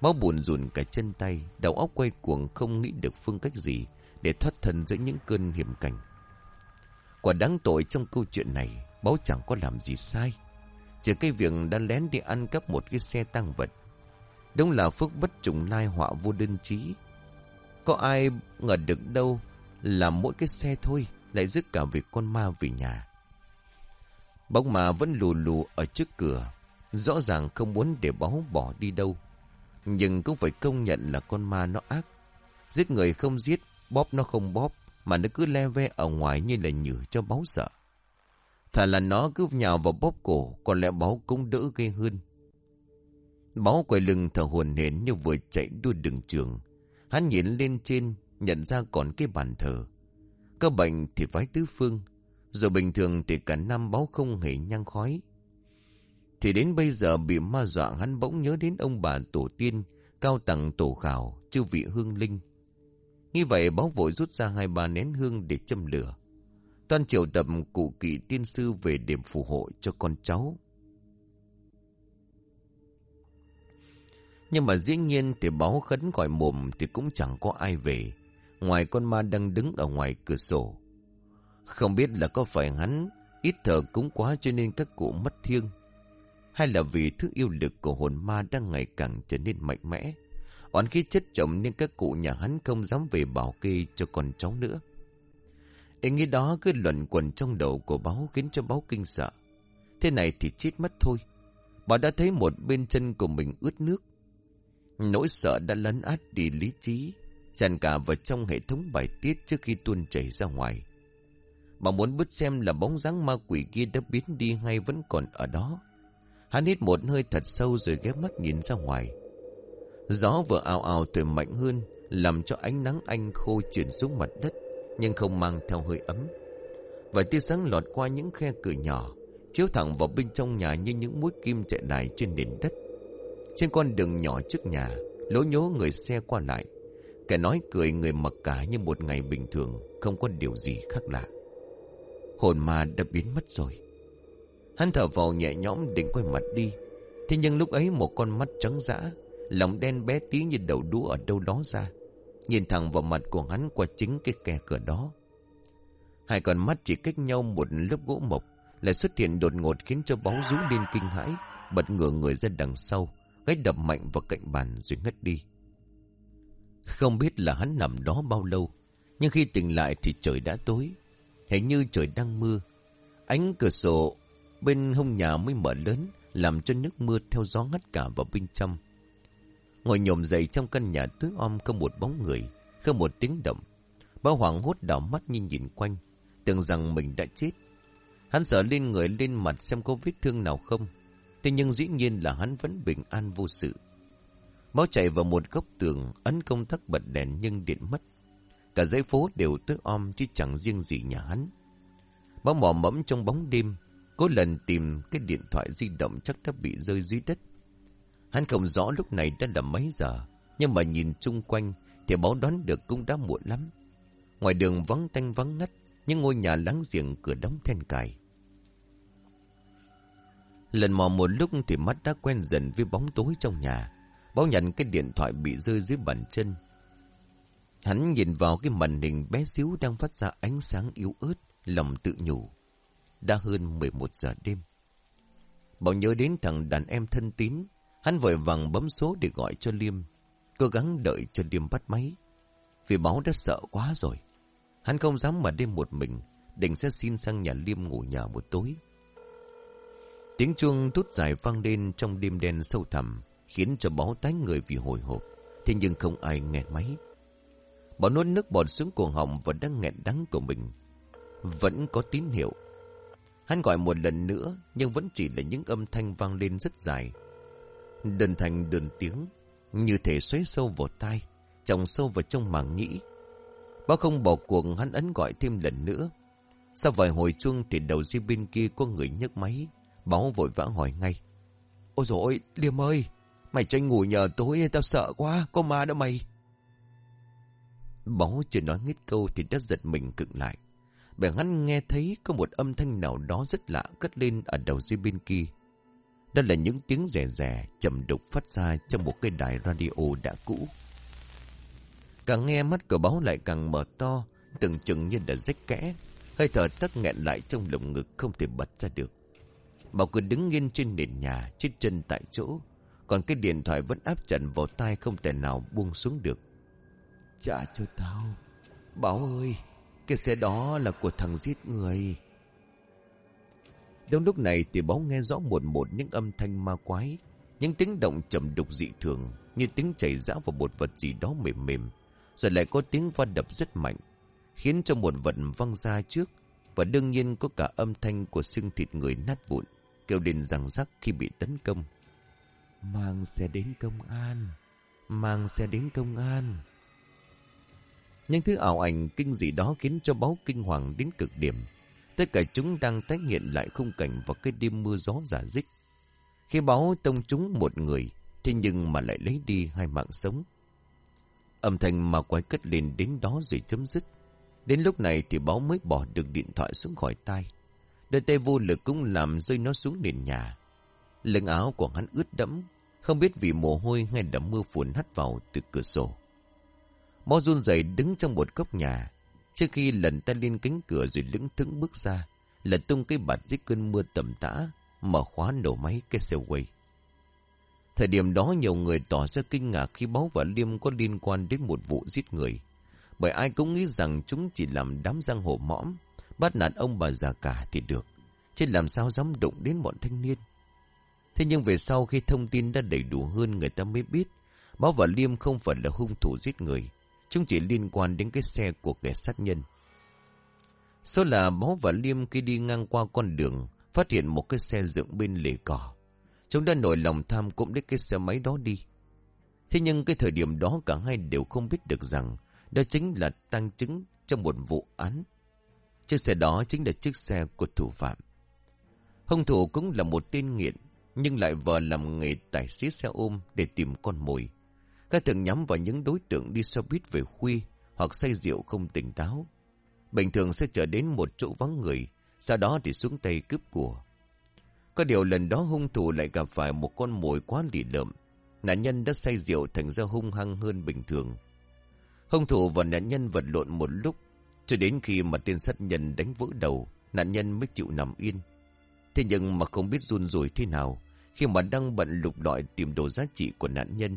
Máu buồn rùn cả chân tay, Đầu óc quay cuồng không nghĩ được phương cách gì Để thoát thân giữa những cơn hiểm cảnh. Quả đáng tội trong câu chuyện này Báo chẳng có làm gì sai. Chỉ cái việc đã lén đi ăn cắp một cái xe tăng vật. Đúng là phước bất trùng lai họa vô đơn chí. Có ai ngờ được đâu Là mỗi cái xe thôi Lại dứt cả việc con ma về nhà. Bóng mà vẫn lù lù ở trước cửa. Rõ ràng không muốn để báo bỏ đi đâu. Nhưng cũng phải công nhận là con ma nó ác. Giết người không giết, bóp nó không bóp. Mà nó cứ le ve ở ngoài như là nhử cho báo sợ. Thà là nó cứ nhào vào bóp cổ, còn lẽ báo cũng đỡ ghê hơn. Báo quay lưng thở hồn hển như vừa chạy đua đường trường. Hắn nhìn lên trên, nhận ra còn cái bàn thờ. Có bệnh thì vái tứ phương, dù bình thường thì cả năm báo không hề nhang khói. Thì đến bây giờ bị ma dọa hắn bỗng nhớ đến ông bà tổ tiên, cao tầng tổ khảo, chư vị hương linh. Như vậy báo vội rút ra hai ba nén hương để châm lửa. Toàn triệu tập cụ kỵ tiên sư về điểm phù hộ cho con cháu. Nhưng mà dĩ nhiên thì báo khấn gọi mồm thì cũng chẳng có ai về. Ngoài con ma đang đứng ở ngoài cửa sổ. Không biết là có phải hắn ít thở cúng quá cho nên các cụ mất thiêng. Hay là vì thức yêu lực của hồn ma đang ngày càng trở nên mạnh mẽ. Oán khí chất chồng nên các cụ nhà hắn không dám về bảo kê cho con cháu nữa. Ý nghĩ đó cứ luẩn quẩn trong đầu của báo khiến cho báo kinh sợ. Thế này thì chết mất thôi. Bà đã thấy một bên chân của mình ướt nước. Nỗi sợ đã lấn át đi lý trí, tràn cả vào trong hệ thống bài tiết trước khi tuôn chảy ra ngoài. Bà muốn bứt xem là bóng dáng ma quỷ kia đã biến đi hay vẫn còn ở đó. Hắn hít một hơi thật sâu rồi ghép mắt nhìn ra ngoài. Gió vừa ào ào thổi mạnh hơn, làm cho ánh nắng anh khô chuyển xuống mặt đất, nhưng không mang theo hơi ấm. Và tia sáng lọt qua những khe cửa nhỏ, chiếu thẳng vào bên trong nhà như những mũi kim chạy lại trên nền đất. Trên con đường nhỏ trước nhà, lố nhố người xe qua lại. Kẻ nói cười người mặc cả như một ngày bình thường, không có điều gì khác lạ. Hồn ma đã biến mất rồi. Hắn thở vào nhẹ nhõm định quay mặt đi. Thế nhưng lúc ấy một con mắt trắng dã, Lòng đen bé tí như đầu đũa ở đâu đó ra, Nhìn thẳng vào mặt của hắn qua chính cái kè cửa đó. Hai con mắt chỉ cách nhau một lớp gỗ mộc Lại xuất hiện đột ngột khiến cho bóng rú lên kinh hãi, Bật ngửa người ra đằng sau Gáy đập mạnh vào cạnh bàn rồi ngất đi. Không biết là hắn nằm đó bao lâu, Nhưng khi tỉnh lại thì trời đã tối. Hình như trời đang mưa. Ánh cửa sổ bên hông nhà mới mở lớn, làm cho nước mưa theo gió ngắt cả vào bên trong. Ngồi nhổm dậy trong căn nhà tứ om không một bóng người, không một tiếng động. Bao hoàng hốt đảo mắt nhìn nhìn quanh, tưởng rằng mình đã chết. Hắn sợ lên người lên mặt xem có vết thương nào không. Thế nhưng dĩ nhiên là hắn vẫn bình an vô sự. Báo chạy vào một góc tường, ấn công tắc bật đèn nhưng điện mất. Cả dãy phố đều tối om chứ chẳng riêng gì nhà hắn. Báo mò mẫm trong bóng đêm, có lần tìm cái điện thoại di động chắc đã bị rơi dưới đất. Hắn không rõ lúc này đã là mấy giờ, nhưng mà nhìn chung quanh thì báo đoán được cũng đã muộn lắm. Ngoài đường vắng tanh vắng ngắt, những ngôi nhà láng giềng cửa đóng then cài. Lần mò một lúc thì mắt đã quen dần với bóng tối trong nhà. Báo nhận cái điện thoại bị rơi dưới bàn chân. Hắn nhìn vào cái màn hình bé xíu đang phát ra ánh sáng yếu ớt, lòng tự nhủ. Đã hơn 11 giờ đêm. Bảo nhớ đến thằng đàn em thân tín, hắn vội vàng bấm số để gọi cho Liêm. Cố gắng đợi cho Liêm bắt máy. Vì báo đã sợ quá rồi. Hắn không dám mà đêm một mình, định sẽ xin sang nhà Liêm ngủ nhà một tối. Tiếng chuông tút dài vang lên trong đêm đen sâu thẳm, khiến cho báo tái người vì hồi hộp. Thế nhưng không ai nghe máy. Bảo nuốt nước bọt xuống cổ họng và đang nghẹn đắng của mình. Vẫn có tín hiệu. Hắn gọi một lần nữa, nhưng vẫn chỉ là những âm thanh vang lên rất dài. Đơn thành đơn tiếng, như thể xoáy sâu vào tai, trồng sâu vào trong màng nhĩ. Báo không bỏ cuộc hắn ấn gọi thêm lần nữa. Sau vài hồi chuông thì đầu dây bên kia có người nhấc máy. Báo vội vã hỏi ngay. Ôi dồi ôi, Liêm ơi, mày cho anh ngủ nhờ tối tao sợ quá, có ma đó mày. Báo chưa nói hết câu thì đã giật mình cựng lại. Bèn hắn nghe thấy có một âm thanh nào đó rất lạ cất lên ở đầu dây bên kia. Đó là những tiếng rẻ rẻ, chậm đục phát ra trong một cái đài radio đã cũ. Càng nghe mắt của báo lại càng mở to, từng chừng như đã rách kẽ. Hơi thở tắc nghẹn lại trong lồng ngực không thể bật ra được. Bảo cứ đứng nghiêng trên nền nhà, chết chân tại chỗ. Còn cái điện thoại vẫn áp chặt vào tai không thể nào buông xuống được. Trả cho tao. Bảo ơi, cái xe đó là của thằng giết người. Đông lúc này thì báo nghe rõ một một những âm thanh ma quái. Những tiếng động trầm đục dị thường như tiếng chảy rã vào một vật gì đó mềm mềm. Rồi lại có tiếng va đập rất mạnh. Khiến cho một vật văng ra trước. Và đương nhiên có cả âm thanh của xương thịt người nát vụn. Kêu đến rằng rắc khi bị tấn công. Mang xe đến công an. Mang xe đến công an. Những thứ ảo ảnh kinh dị đó khiến cho báo kinh hoàng đến cực điểm. Tất cả chúng đang tái hiện lại khung cảnh vào cái đêm mưa gió giả dích. Khi báo tông chúng một người, thế nhưng mà lại lấy đi hai mạng sống. Âm thanh mà quái cất lên đến đó rồi chấm dứt. Đến lúc này thì báo mới bỏ được điện thoại xuống khỏi tay. Đôi tay vô lực cũng làm rơi nó xuống nền nhà. Lưng áo của hắn ướt đẫm, không biết vì mồ hôi hay đẫm mưa phùn hắt vào từ cửa sổ. Bó run rẩy đứng trong một góc nhà. Trước khi lần tay lên cánh cửa rồi lững thững bước ra. Lật tung cái bạt dưới cơn mưa tầm tã. Mở khóa nổ máy cái xe quay. Thời điểm đó nhiều người tỏ ra kinh ngạc khi báo và Liêm có liên quan đến một vụ giết người. Bởi ai cũng nghĩ rằng chúng chỉ làm đám giang hồ mõm. Bắt nạt ông bà già cả thì được. Chứ làm sao dám đụng đến bọn thanh niên. Thế nhưng về sau khi thông tin đã đầy đủ hơn người ta mới biết. Báo và Liêm không phải là hung thủ giết người. Chúng chỉ liên quan đến cái xe của kẻ sát nhân. Số là bố và Liêm khi đi ngang qua con đường, phát hiện một cái xe dựng bên lề cỏ. Chúng đã nổi lòng tham cũng đến cái xe máy đó đi. Thế nhưng cái thời điểm đó cả hai đều không biết được rằng đó chính là tăng chứng trong một vụ án. Chiếc xe đó chính là chiếc xe của thủ phạm. Hung thủ cũng là một tên nghiện, nhưng lại vờ làm nghề tài xế xe ôm để tìm con mồi. Các thường nhắm vào những đối tượng đi xe buýt về khuya hoặc say rượu không tỉnh táo. Bình thường sẽ trở đến một chỗ vắng người, sau đó thì xuống tay cướp của. Có điều lần đó hung thủ lại gặp phải một con mồi quá lì lợm. Nạn nhân đã say rượu thành ra hung hăng hơn bình thường. Hung thủ và nạn nhân vật lộn một lúc, cho đến khi mà tên sát nhân đánh vỡ đầu, nạn nhân mới chịu nằm yên. Thế nhưng mà không biết run rủi thế nào, khi mà đang bận lục lọi tìm đồ giá trị của nạn nhân,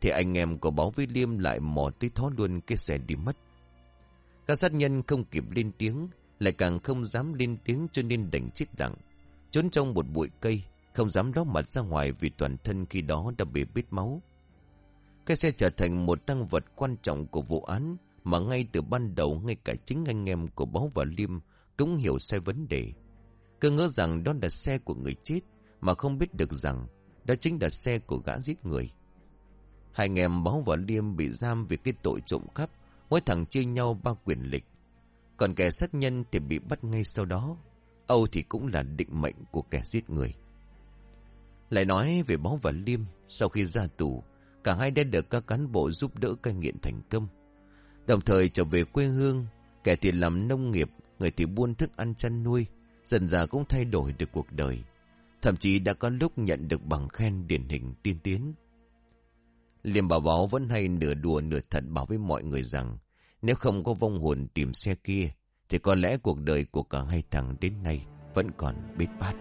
thì anh em của báo với Liêm lại mò tới thó luôn cái xe đi mất. Các sát nhân không kịp lên tiếng, lại càng không dám lên tiếng cho nên đành chết lặng. Trốn trong một bụi cây, không dám đó mặt ra ngoài vì toàn thân khi đó đã bị bít máu. Cái xe trở thành một tăng vật quan trọng của vụ án mà ngay từ ban đầu ngay cả chính anh em của báo và Liêm cũng hiểu sai vấn đề. Cứ ngỡ rằng đó là xe của người chết mà không biết được rằng đó chính là xe của gã giết người. Hai anh em báo và Liêm bị giam vì cái tội trộm cắp, mỗi thằng chia nhau ba quyền lịch. Còn kẻ sát nhân thì bị bắt ngay sau đó. Âu thì cũng là định mệnh của kẻ giết người. Lại nói về báo và Liêm, sau khi ra tù, cả hai đã được các cán bộ giúp đỡ cai nghiện thành công. Đồng thời trở về quê hương, kẻ thì làm nông nghiệp, người thì buôn thức ăn chăn nuôi, dần dà cũng thay đổi được cuộc đời. Thậm chí đã có lúc nhận được bằng khen điển hình tiên tiến. Liêm bảo báo vẫn hay nửa đùa nửa thật bảo với mọi người rằng, nếu không có vong hồn tìm xe kia, thì có lẽ cuộc đời của cả hai thằng đến nay vẫn còn bết bát.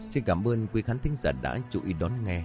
Xin cảm ơn quý khán thính giả đã chú ý đón nghe.